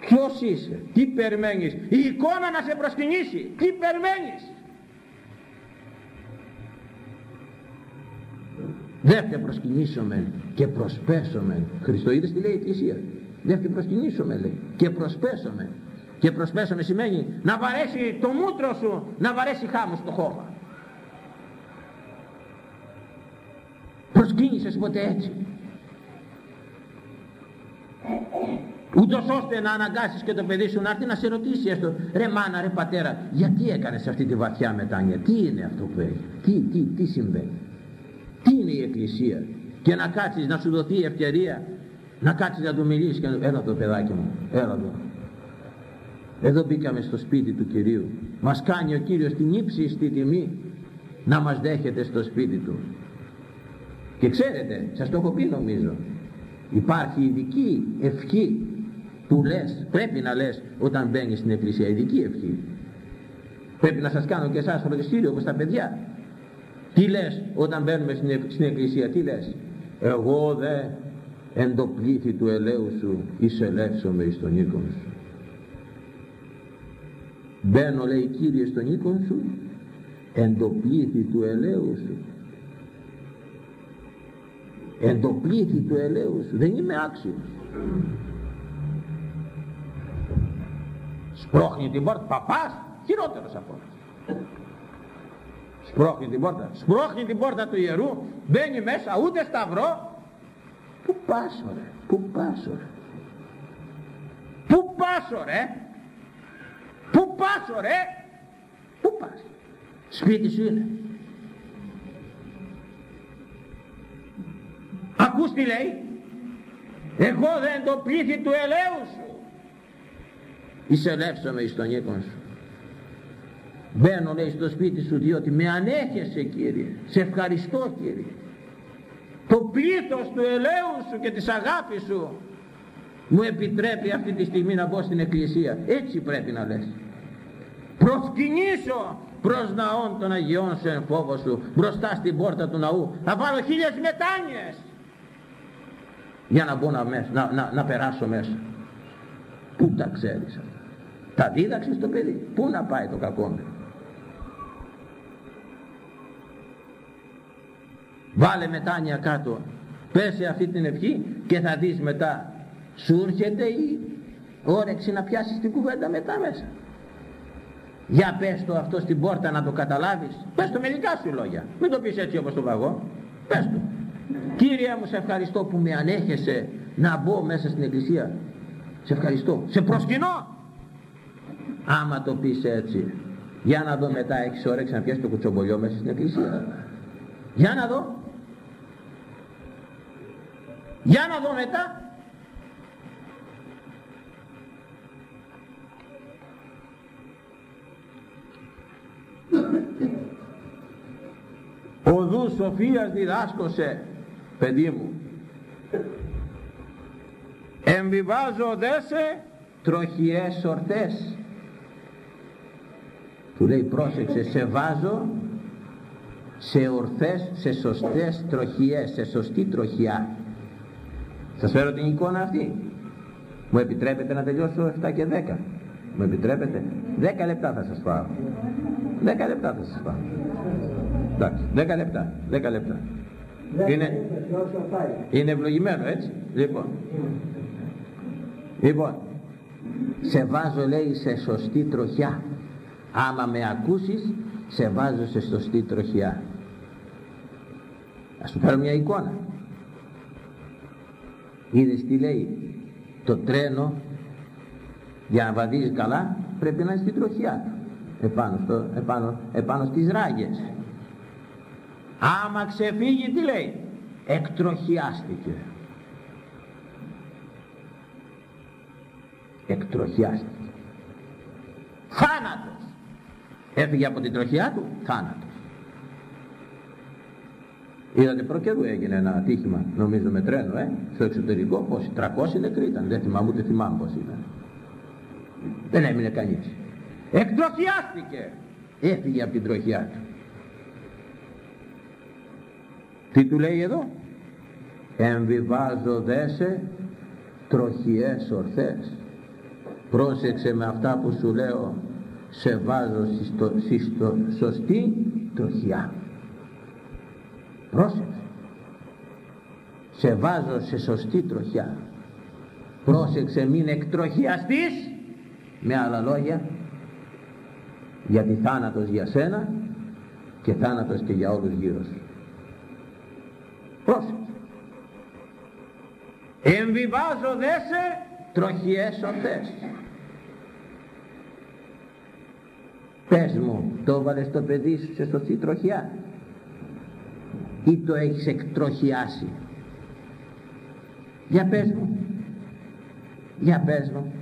Ποιος είσαι, τι περιμένεις, η εικόνα να σε προσκυνήσει, τι περιμένεις; Δεύτε προσκυνήσομεν και προσπέσομεν. Χριστό είδες τι λέει η Εκκλησία; Δεύτε προσκυνήσομεν λέει και προσπέσομεν. Και προσπέσομεν σημαίνει να βαρέσει το μούτρο σου, να βαρέσει χάμους στο χώμα. Ποτέ έτσι. Ούτως ώστε να αναγκάσεις και το παιδί σου να έρθει να σε ρωτήσει έστω ρε μάνα ρε πατέρα γιατί έκανες αυτή τη βαθιά μετάνοια; Τι είναι αυτό που έχεις; Τι, τι, τι συμβαίνει; Τι είναι η Εκκλησία; Και να κάτσεις να σου δοθεί η ευκαιρία να κάτσεις να του μιλήσεις και να έλα το παιδάκι μου έλα εδώ εδώ μπήκαμε στο σπίτι του Κυρίου. Μας κάνει ο Κύριος την ύψιστη τιμή να μας δέχεται στο σπίτι του και ξέρετε σας το έχω πει νομίζω υπάρχει ειδική ευχή που λες, πρέπει να λες όταν μπαίνεις στην εκκλησία, ειδική ευχή. Πρέπει να σας κάνω και εσάς φροντιστήριο όπως τα παιδιά. Τι λες όταν μπαίνουμε στην εκκλησία, τι λες; Εγώ δε εν το πλήθη του ελαίου σου εισελεύσομαι εις τον οίκον σου. Μπαίνω λέει Κύριε στον οίκον σου εν το πλήθη του ελαίου σου. Εν το πλήθη του ελαίου σου. Δεν είμαι άξιος. Σπρώχνει την πόρτα. Παπάς, χειρότερος από όλους. Σπρώχνει την πόρτα. Σπρώχνει την πόρτα του ιερού. Μπαίνει μέσα, ούτε σταυρό. Πού πας ρε, πού πας ρε. Πού πας ρε. Πού πας ρε. Πού πας. Σπίτι σου είναι. Ακούς τι λέει. Εγώ δεν το πλήθη του ελέου σου εισελεύσαμε εις τον οίκον σου. Μπαίνω λέει στο σπίτι σου διότι με ανέχεσαι Κύριε. Σε ευχαριστώ Κύριε. Το πλήθος του ελέου σου και της αγάπης σου μου επιτρέπει αυτή τη στιγμή να μπω στην εκκλησία. Έτσι πρέπει να λες. Προσκυνήσω προς ναόν των Αγιών σου εν φόβο σου μπροστά στην πόρτα του ναού. Θα βάλω χίλιες μετάνιες για να μπω να, να, να, να περάσω μέσα πού τα ξέρεις αυτά; Τα δίδαξες στο παιδί; Πού να πάει το κακό Βάλε μετάνια κάτω. Πέσε αυτή την ευχή και θα δεις μετά. Σου έρχεται η όρεξη να πιάσεις την κουβέντα μετά μέσα. Για πες το αυτό στην πόρτα να το καταλάβεις. Πες το με δικά σου λόγια. Μην το πεις έτσι όπως το βαγό. Πες το. Κύριε μου σε ευχαριστώ που με ανέχεσαι να μπω μέσα στην εκκλησία. Σε ευχαριστώ. Σε προσκυνώ. Άμα το πεις έτσι. Για να δω μετά έχεις όρεξη να πιάσεις το κουτσομπολιό μέσα στην εκκλησία. Για να δω. Για να δω μετά. Οδού σοφίας διδάσκωσε παιδί μου εμβιβάζω δέσε τροχιές ορθές του λέει πρόσεξε σε βάζω σε ορθές, σε σωστές τροχιές, σε σωστή τροχιά. Σας φέρω την εικόνα αυτή. Μου επιτρέπετε να τελειώσω 7 και 10. Μου επιτρέπετε. 10 λεπτά θα σας πάω. 10 λεπτά θα σας πάω. Εντάξει, 10 λεπτά. 10 λεπτά. Είναι, είναι ευλογημένο έτσι. Λοιπόν. Λοιπόν. Σε βάζω λέει σε σωστή τροχιά άμα με ακούσεις σε βάζω σε σωστή τροχιά ας σου φέρω μια εικόνα είδες τι λέει; Το τρένο για να βαδίζει καλά πρέπει να είναι στην τροχιά του επάνω, στο, επάνω, επάνω στις ράγες άμα ξεφύγει τι λέει; Εκτροχιάστηκε εκτροχιάστηκε θάνατος έφυγε από την τροχιά του θάνατος Είδατε προκαιρού έγινε ένα ατύχημα, νομίζω με τρένο, ε, στο εξωτερικό, πόσοι, 300 νεκροί ήταν, δεν θυμάμαι ούτε θυμάμαι πώς ήταν. Δεν έμεινε κανείς. Εκτροχιάστηκε. Έφυγε από την τροχιά του. Τι του λέει εδώ; Εμβιβάζω δέσε τροχιές ορθές. Πρόσεξε με αυτά που σου λέω. Σε βάζω στο, σωστή τροχιά. Πρόσεξε. Σε βάζω σε σωστή τροχιά. Πρόσεξε μην εκτροχιαστείς. Με άλλα λόγια. Γιατί θάνατος για σένα και θάνατος και για όλους γύρω σου. Πρόσεξε. Εμβιβάζω δέσε τροχιές ορθές. Πες μου, το βάλες το παιδί σου σε σωστή τροχιά ή το έχεις εκτροχιάσει; Για πες μου. Για πες μου.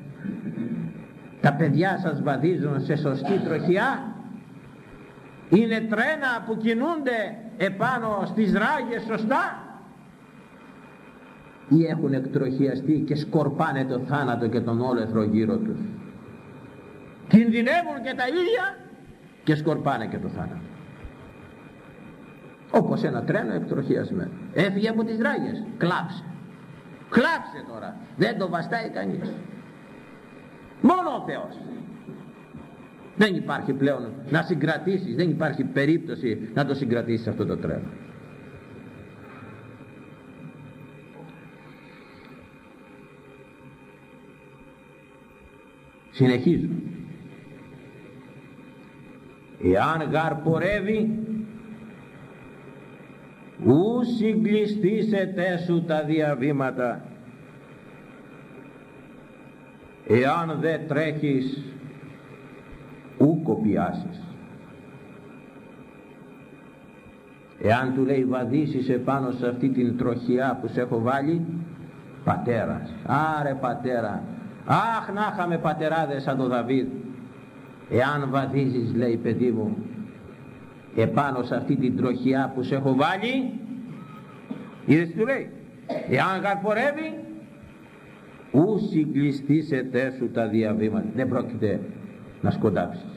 Τα παιδιά σας βαδίζουν σε σωστή τροχιά; Είναι τρένα που κινούνται επάνω στις ράγες σωστά; Ή έχουν εκτροχιαστεί και σκορπάνε το θάνατο και τον όλεθρο γύρω τους. Κινδυνεύουν και τα ίδια; Και σκορπάνε και το θάνατο. Όπως ένα τρένο εκτροχιασμένο. Έφυγε από τις ράγες. Κλάψε. Κλάψε τώρα. Δεν το βαστάει κανείς. Μόνο ο Θεός δεν υπάρχει πλέον να συγκρατήσεις δεν υπάρχει περίπτωση να το συγκρατήσεις αυτό το τρένο. Συνεχίζω. Εάν γαρ πορεύει ου συγκλιστήσετε σου τα διαβήματα. Εάν δεν τρέχεις ου κοπιάσεις. Εάν του λέει βαδίσεις επάνω σε αυτή την τροχιά που σε έχω βάλει πατέρας άρε πατέρα αχ να είχαμε πατεράδες σαν τον Δαβίδ εάν βαδίζεις λέει παιδί μου επάνω σε αυτή την τροχιά που σε έχω βάλει είδες τι του λέει εάν καρπορεύει ου συγκλιστήσετε σου τα διαβήματα δεν πρόκειται να σκοντάψεις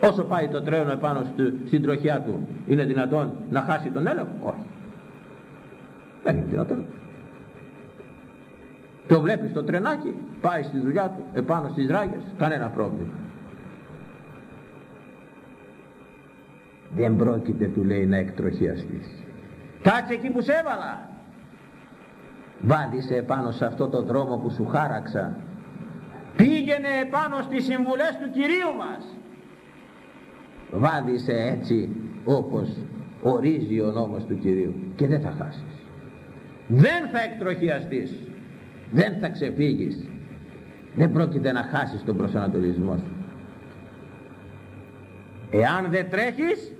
όσο πάει το τρένο επάνω στην τροχιά του είναι δυνατόν να χάσει τον έλεγχο; Όχι. Δεν είναι δυνατόν. Το βλέπεις το τρενάκι πάει στη δουλειά του επάνω στις ράγες κανένα πρόβλημα. Δεν πρόκειται του λέει να εκτροχιαστείς. Κάτσε εκεί που σε έβαλα. Βάδισε επάνω σε αυτό το δρόμο που σου χάραξα πήγαινε επάνω στις συμβουλές του Κυρίου μας. Βάδισε έτσι όπως ορίζει ο νόμος του Κυρίου και δεν θα χάσεις. Δεν θα εκτροχιαστείς. Δεν θα ξεφύγεις. Δεν πρόκειται να χάσεις τον προσανατολισμό σου. Εάν δεν τρέχεις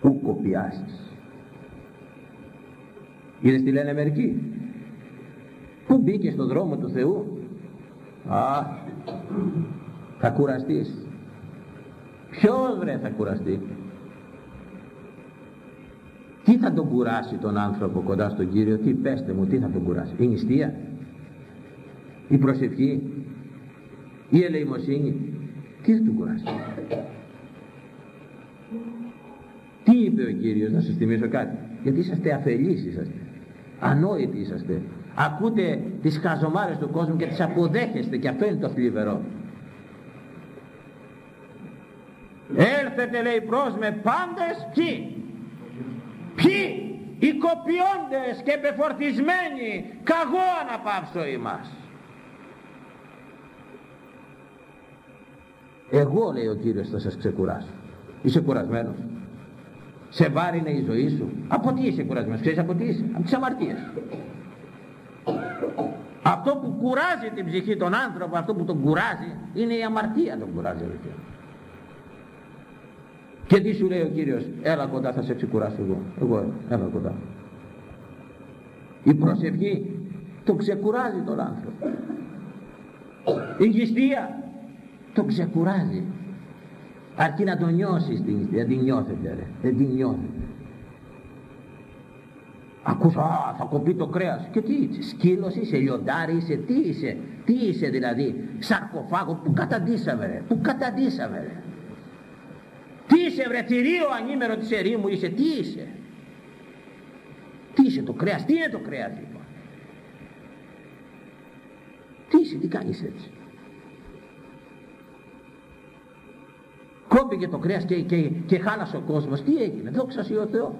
που κοπιάσεις. Είδες τι λένε μερικοί; Που μπήκε στον δρόμο του Θεού; Α θα κουραστείς ποιος βρε θα κουραστεί; Τι θα τον κουράσει τον άνθρωπο κοντά στον Κύριο, τι πέστε μου, τι θα τον κουράσει; Η νηστεία, η προσευχή, η ελεημοσύνη, τι θα τον κουράσει; Τι είπε ο Κύριος, να σας θυμίσω κάτι; Γιατί είσαστε αφελείς είσαστε, ανόητοι είσαστε. Ακούτε τις χαζομάρες του κόσμου και τις αποδέχεστε και αυτό είναι το θλιβερό. Έλθετε λέει προς με πάντες ποιοι; Ποιοι; Οι κοπιώντες και πεφορτισμένοι καγώ αναπαύσω ημάς. Εγώ λέει ο Κύριος θα σας ξεκουράσω. Είσαι κουρασμένος. Σε βάρινε η ζωή σου. Από τι είσαι κουρασμένος. Ξέρεις από τι είσαι. Από τις αμαρτίες. Αυτό που κουράζει την ψυχή των άνθρωπων, αυτό που τον κουράζει, είναι η αμαρτία τον κουράζει. Και τι σου λέει ο Κύριος, έλα κοντά θα σε ξεκουράσω εγώ. Εγώ έλα κοντά. Η προσευχή το ξεκουράζει τον άνθρωπο. Η γυστία το ξεκουράζει. αρκεί να το νιώσεις την νηστεία, δεν την νιώθετε ρε, δεν την νιώθετε. Ακούσα, α, θα κοπεί το κρέας. Και τι είσαι, σκύλος είσαι, λιοντάρι είσαι, τι είσαι, τι είσαι δηλαδή, σαρκοφάγος, που καταντήσαμε ρε, που καταντήσαμε ρε. Τι είσαι βρε, θηρίο ανήμερο της ερήμου είσαι, τι είσαι. Τι είσαι το κρέας, τι είναι το κρέας λοιπόν. Τι είσαι, τι κάνεις έτσι. Κόμπηκε το κρέας και, και, και χάλασε ο κόσμος. Τι έγινε, δόξα ο Θεός.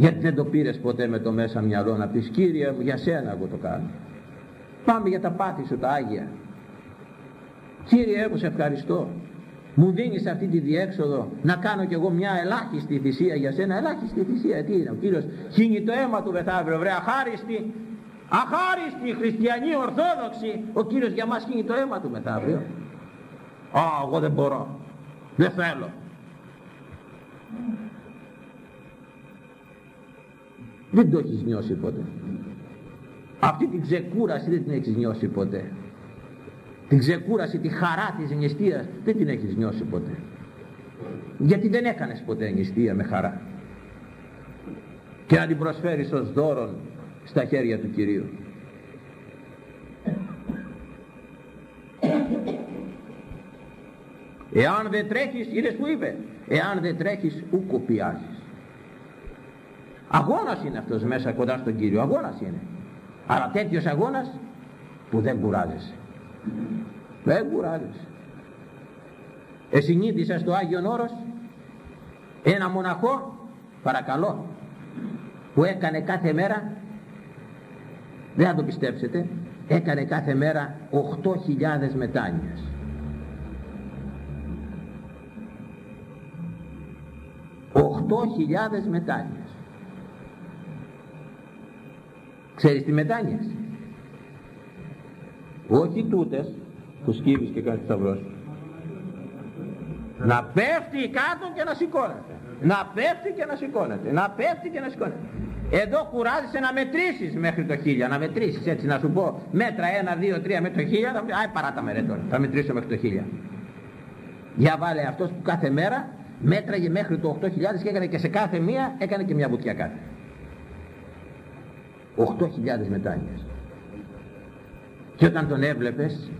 Γιατί δεν το πήρες ποτέ με το μέσα μυαλό να πεις Κύριε μου για σένα εγώ το κάνω. Πάμε για τα πάθη σου τα Άγια. Κύριε μου σε ευχαριστώ. Μου δίνεις αυτή τη διέξοδο να κάνω κι εγώ μια ελάχιστη θυσία για σένα. Ελάχιστη θυσία τι είναι ο Κύριος. Χύνει το αίμα του μεθαύριο βρε αχάριστη. Αχάριστη χριστιανή ορθόδοξη. Ο Κύριος για μας χύνει το αίμα του μεθαύριο. Α εγώ δεν μπορώ. Δεν θέλω. Δεν το έχεις νιώσει ποτέ. Αυτή την ξεκούραση δεν την έχεις νιώσει ποτέ. Την ξεκούραση, τη χαρά της νηστείας δεν την έχεις νιώσει ποτέ. Γιατί δεν έκανες ποτέ νηστεία με χαρά. Και να την προσφέρεις ως δώρον στα χέρια του Κυρίου. Εάν δεν τρέχεις, είδες που είπε, εάν δεν τρέχεις ου κοπιάζεις. Αγώνας είναι αυτός μέσα κοντά στον Κύριο, αγώνας είναι. Αλλά τέτοιος αγώνας που δεν κουράζεσαι. Δεν κουράζεσαι. Εσυνήθισα στο Άγιον Όρος ένα μοναχό, παρακαλώ, που έκανε κάθε μέρα, δεν θα το πιστέψετε, έκανε κάθε μέρα 8.000 μετάνοιες. 8.000 μετάνοιες. Ξέρεις τι μετάνοιες; Όχι τούτες που σκύβεις και κάνεις σταυρός. Να πέφτει κάτω και να σηκώνεται. Να πέφτει και να σηκώνεται. Να πέφτει και να σηκώνεται. Εδώ κουράζεσαι να μετρήσεις μέχρι το χίλια. Να μετρήσεις έτσι να σου πω μέτρα ένα, δύο, τρία μέχρι το χίλια. Θα... Άι παράτα με ρε τώρα. Θα μετρήσω μέχρι το χίλια. Για βάλε αυτός που κάθε μέρα μέτραγε μέχρι το 8.000 και έκανε και σε κάθε μία έκανε και μια βουτιά κάθε. 8.000 μετάνοιες. Και όταν τον έβλεπες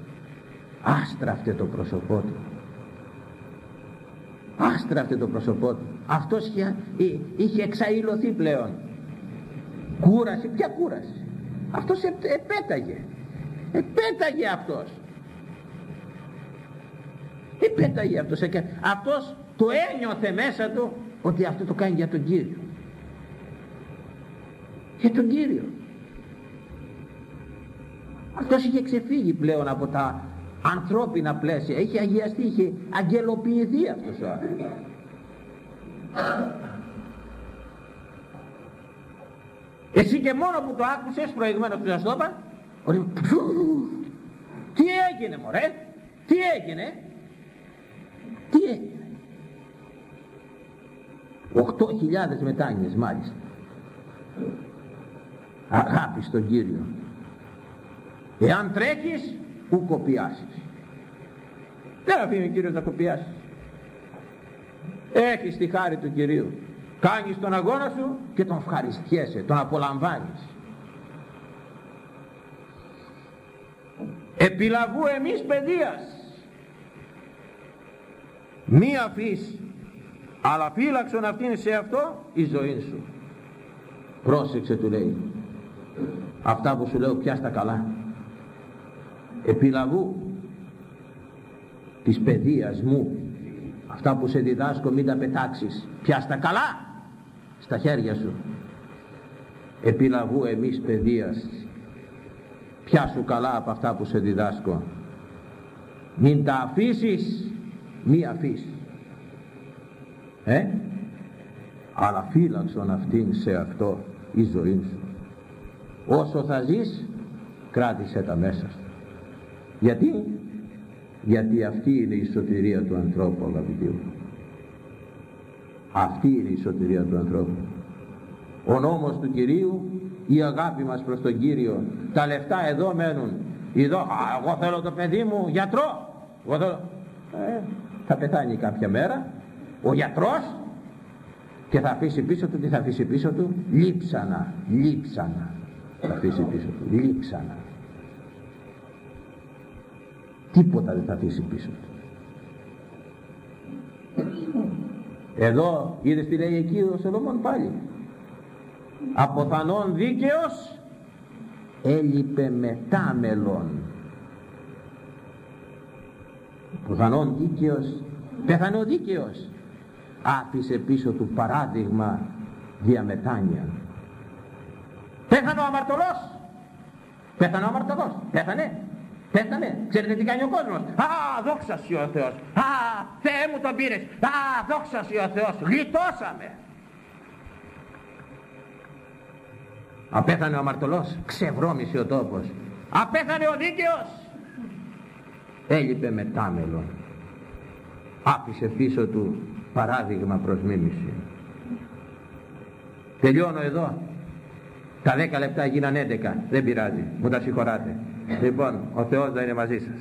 άστραφτε το πρόσωπό του. Άστραφτε το πρόσωπό του. Αυτός είχε, είχε εξαϊλωθεί πλέον. Κούρασε, ποια κούρασε; Αυτός επέταγε. Επέταγε αυτός. Επέταγε αυτός. Αυτός το ένιωθε μέσα του ότι αυτό το κάνει για τον Κύριο για τον Κύριο. Αυτός είχε ξεφύγει πλέον από τα ανθρώπινα πλαίσια. Είχε αγιαστεί, είχε αγγελοποιηθεί αυτός ο άνθρωπος. Εσύ και μόνο που το άκουσες προηγουμένως που σας το είπα ότι τι έγινε μωρέ τι έγινε τι έγινε. 8.000 μετάνοιες μάλιστα αγάπη στον Κύριο. Εάν τρέχεις ου κοπιάσεις. Δεν αφήνει ο Κύριος να κοπιάσεις. Έχεις τη χάρη του Κυρίου. Κάνεις τον αγώνα σου και τον ευχαριστιέσαι τον απολαμβάνεις. Επιλαβού εμείς παιδείας. Μη αφήσει αλλά φύλαξον αυτήν σε αυτό η ζωή σου. Πρόσεξε του λέει αυτά που σου λέω πια τα καλά. Επιλαβού της παιδείας μου. Αυτά που σε διδάσκω μην τα πετάξεις. Πια στα καλά. Στα χέρια σου. Επιλαβού εμείς παιδείας. Σου καλά από αυτά που σε διδάσκω. Μην τα αφήσεις. Μη αφήσεις. Ε; αλλά φύλαξον αυτήν σε αυτό η ζωή σου όσο θα ζεις κράτησε τα μέσα σου. Γιατί; Γιατί αυτή είναι η σωτηρία του ανθρώπου αγαπητοί μου. Αυτή είναι η σωτηρία του ανθρώπου. Ο νόμος του Κυρίου η αγάπη μας προς τον Κύριο. Τα λεφτά εδώ μένουν. Εδώ, α, εγώ θέλω το παιδί μου γιατρό εγώ εδώ, ε, θα πεθάνει κάποια μέρα, ο γιατρός και θα αφήσει πίσω του, τι θα αφήσει πίσω του, λείψανα, λείψανα, θα αφήσει πίσω του, λείψανα. Τίποτα δεν θα αφήσει πίσω του. Εδώ είδες τι λέει εκεί ο Σολομών πάλι. Αποθανόν δίκαιος έλειπε μετάμελον. Αποθανόν δίκαιος, πεθανό δίκαιος άφησε πίσω του παράδειγμα διαμετάνια. Πέθανε ο αμαρτωλός. Πέθανε ο αμαρτωλός. Πέθανε. Πέθανε. Ξέρετε τι κάνει ο κόσμος. Α, δόξα σου ο Θεός. Α, Θεέ μου τον πήρες. Α, δόξα σου ο Θεός. Γλιτώσαμε. Απέθανε ο αμαρτωλός. Ξεβρώμησε ο τόπος. Απέθανε ο δίκαιος. Έλειπε μετάμελο. Άφησε πίσω του παράδειγμα προς μίμηση. Τελειώνω εδώ. Τα 10 λεπτά γίναν 11. Δεν πειράζει. Μου τα συγχωράτε. Λοιπόν, ο Θεός να είναι μαζί σας.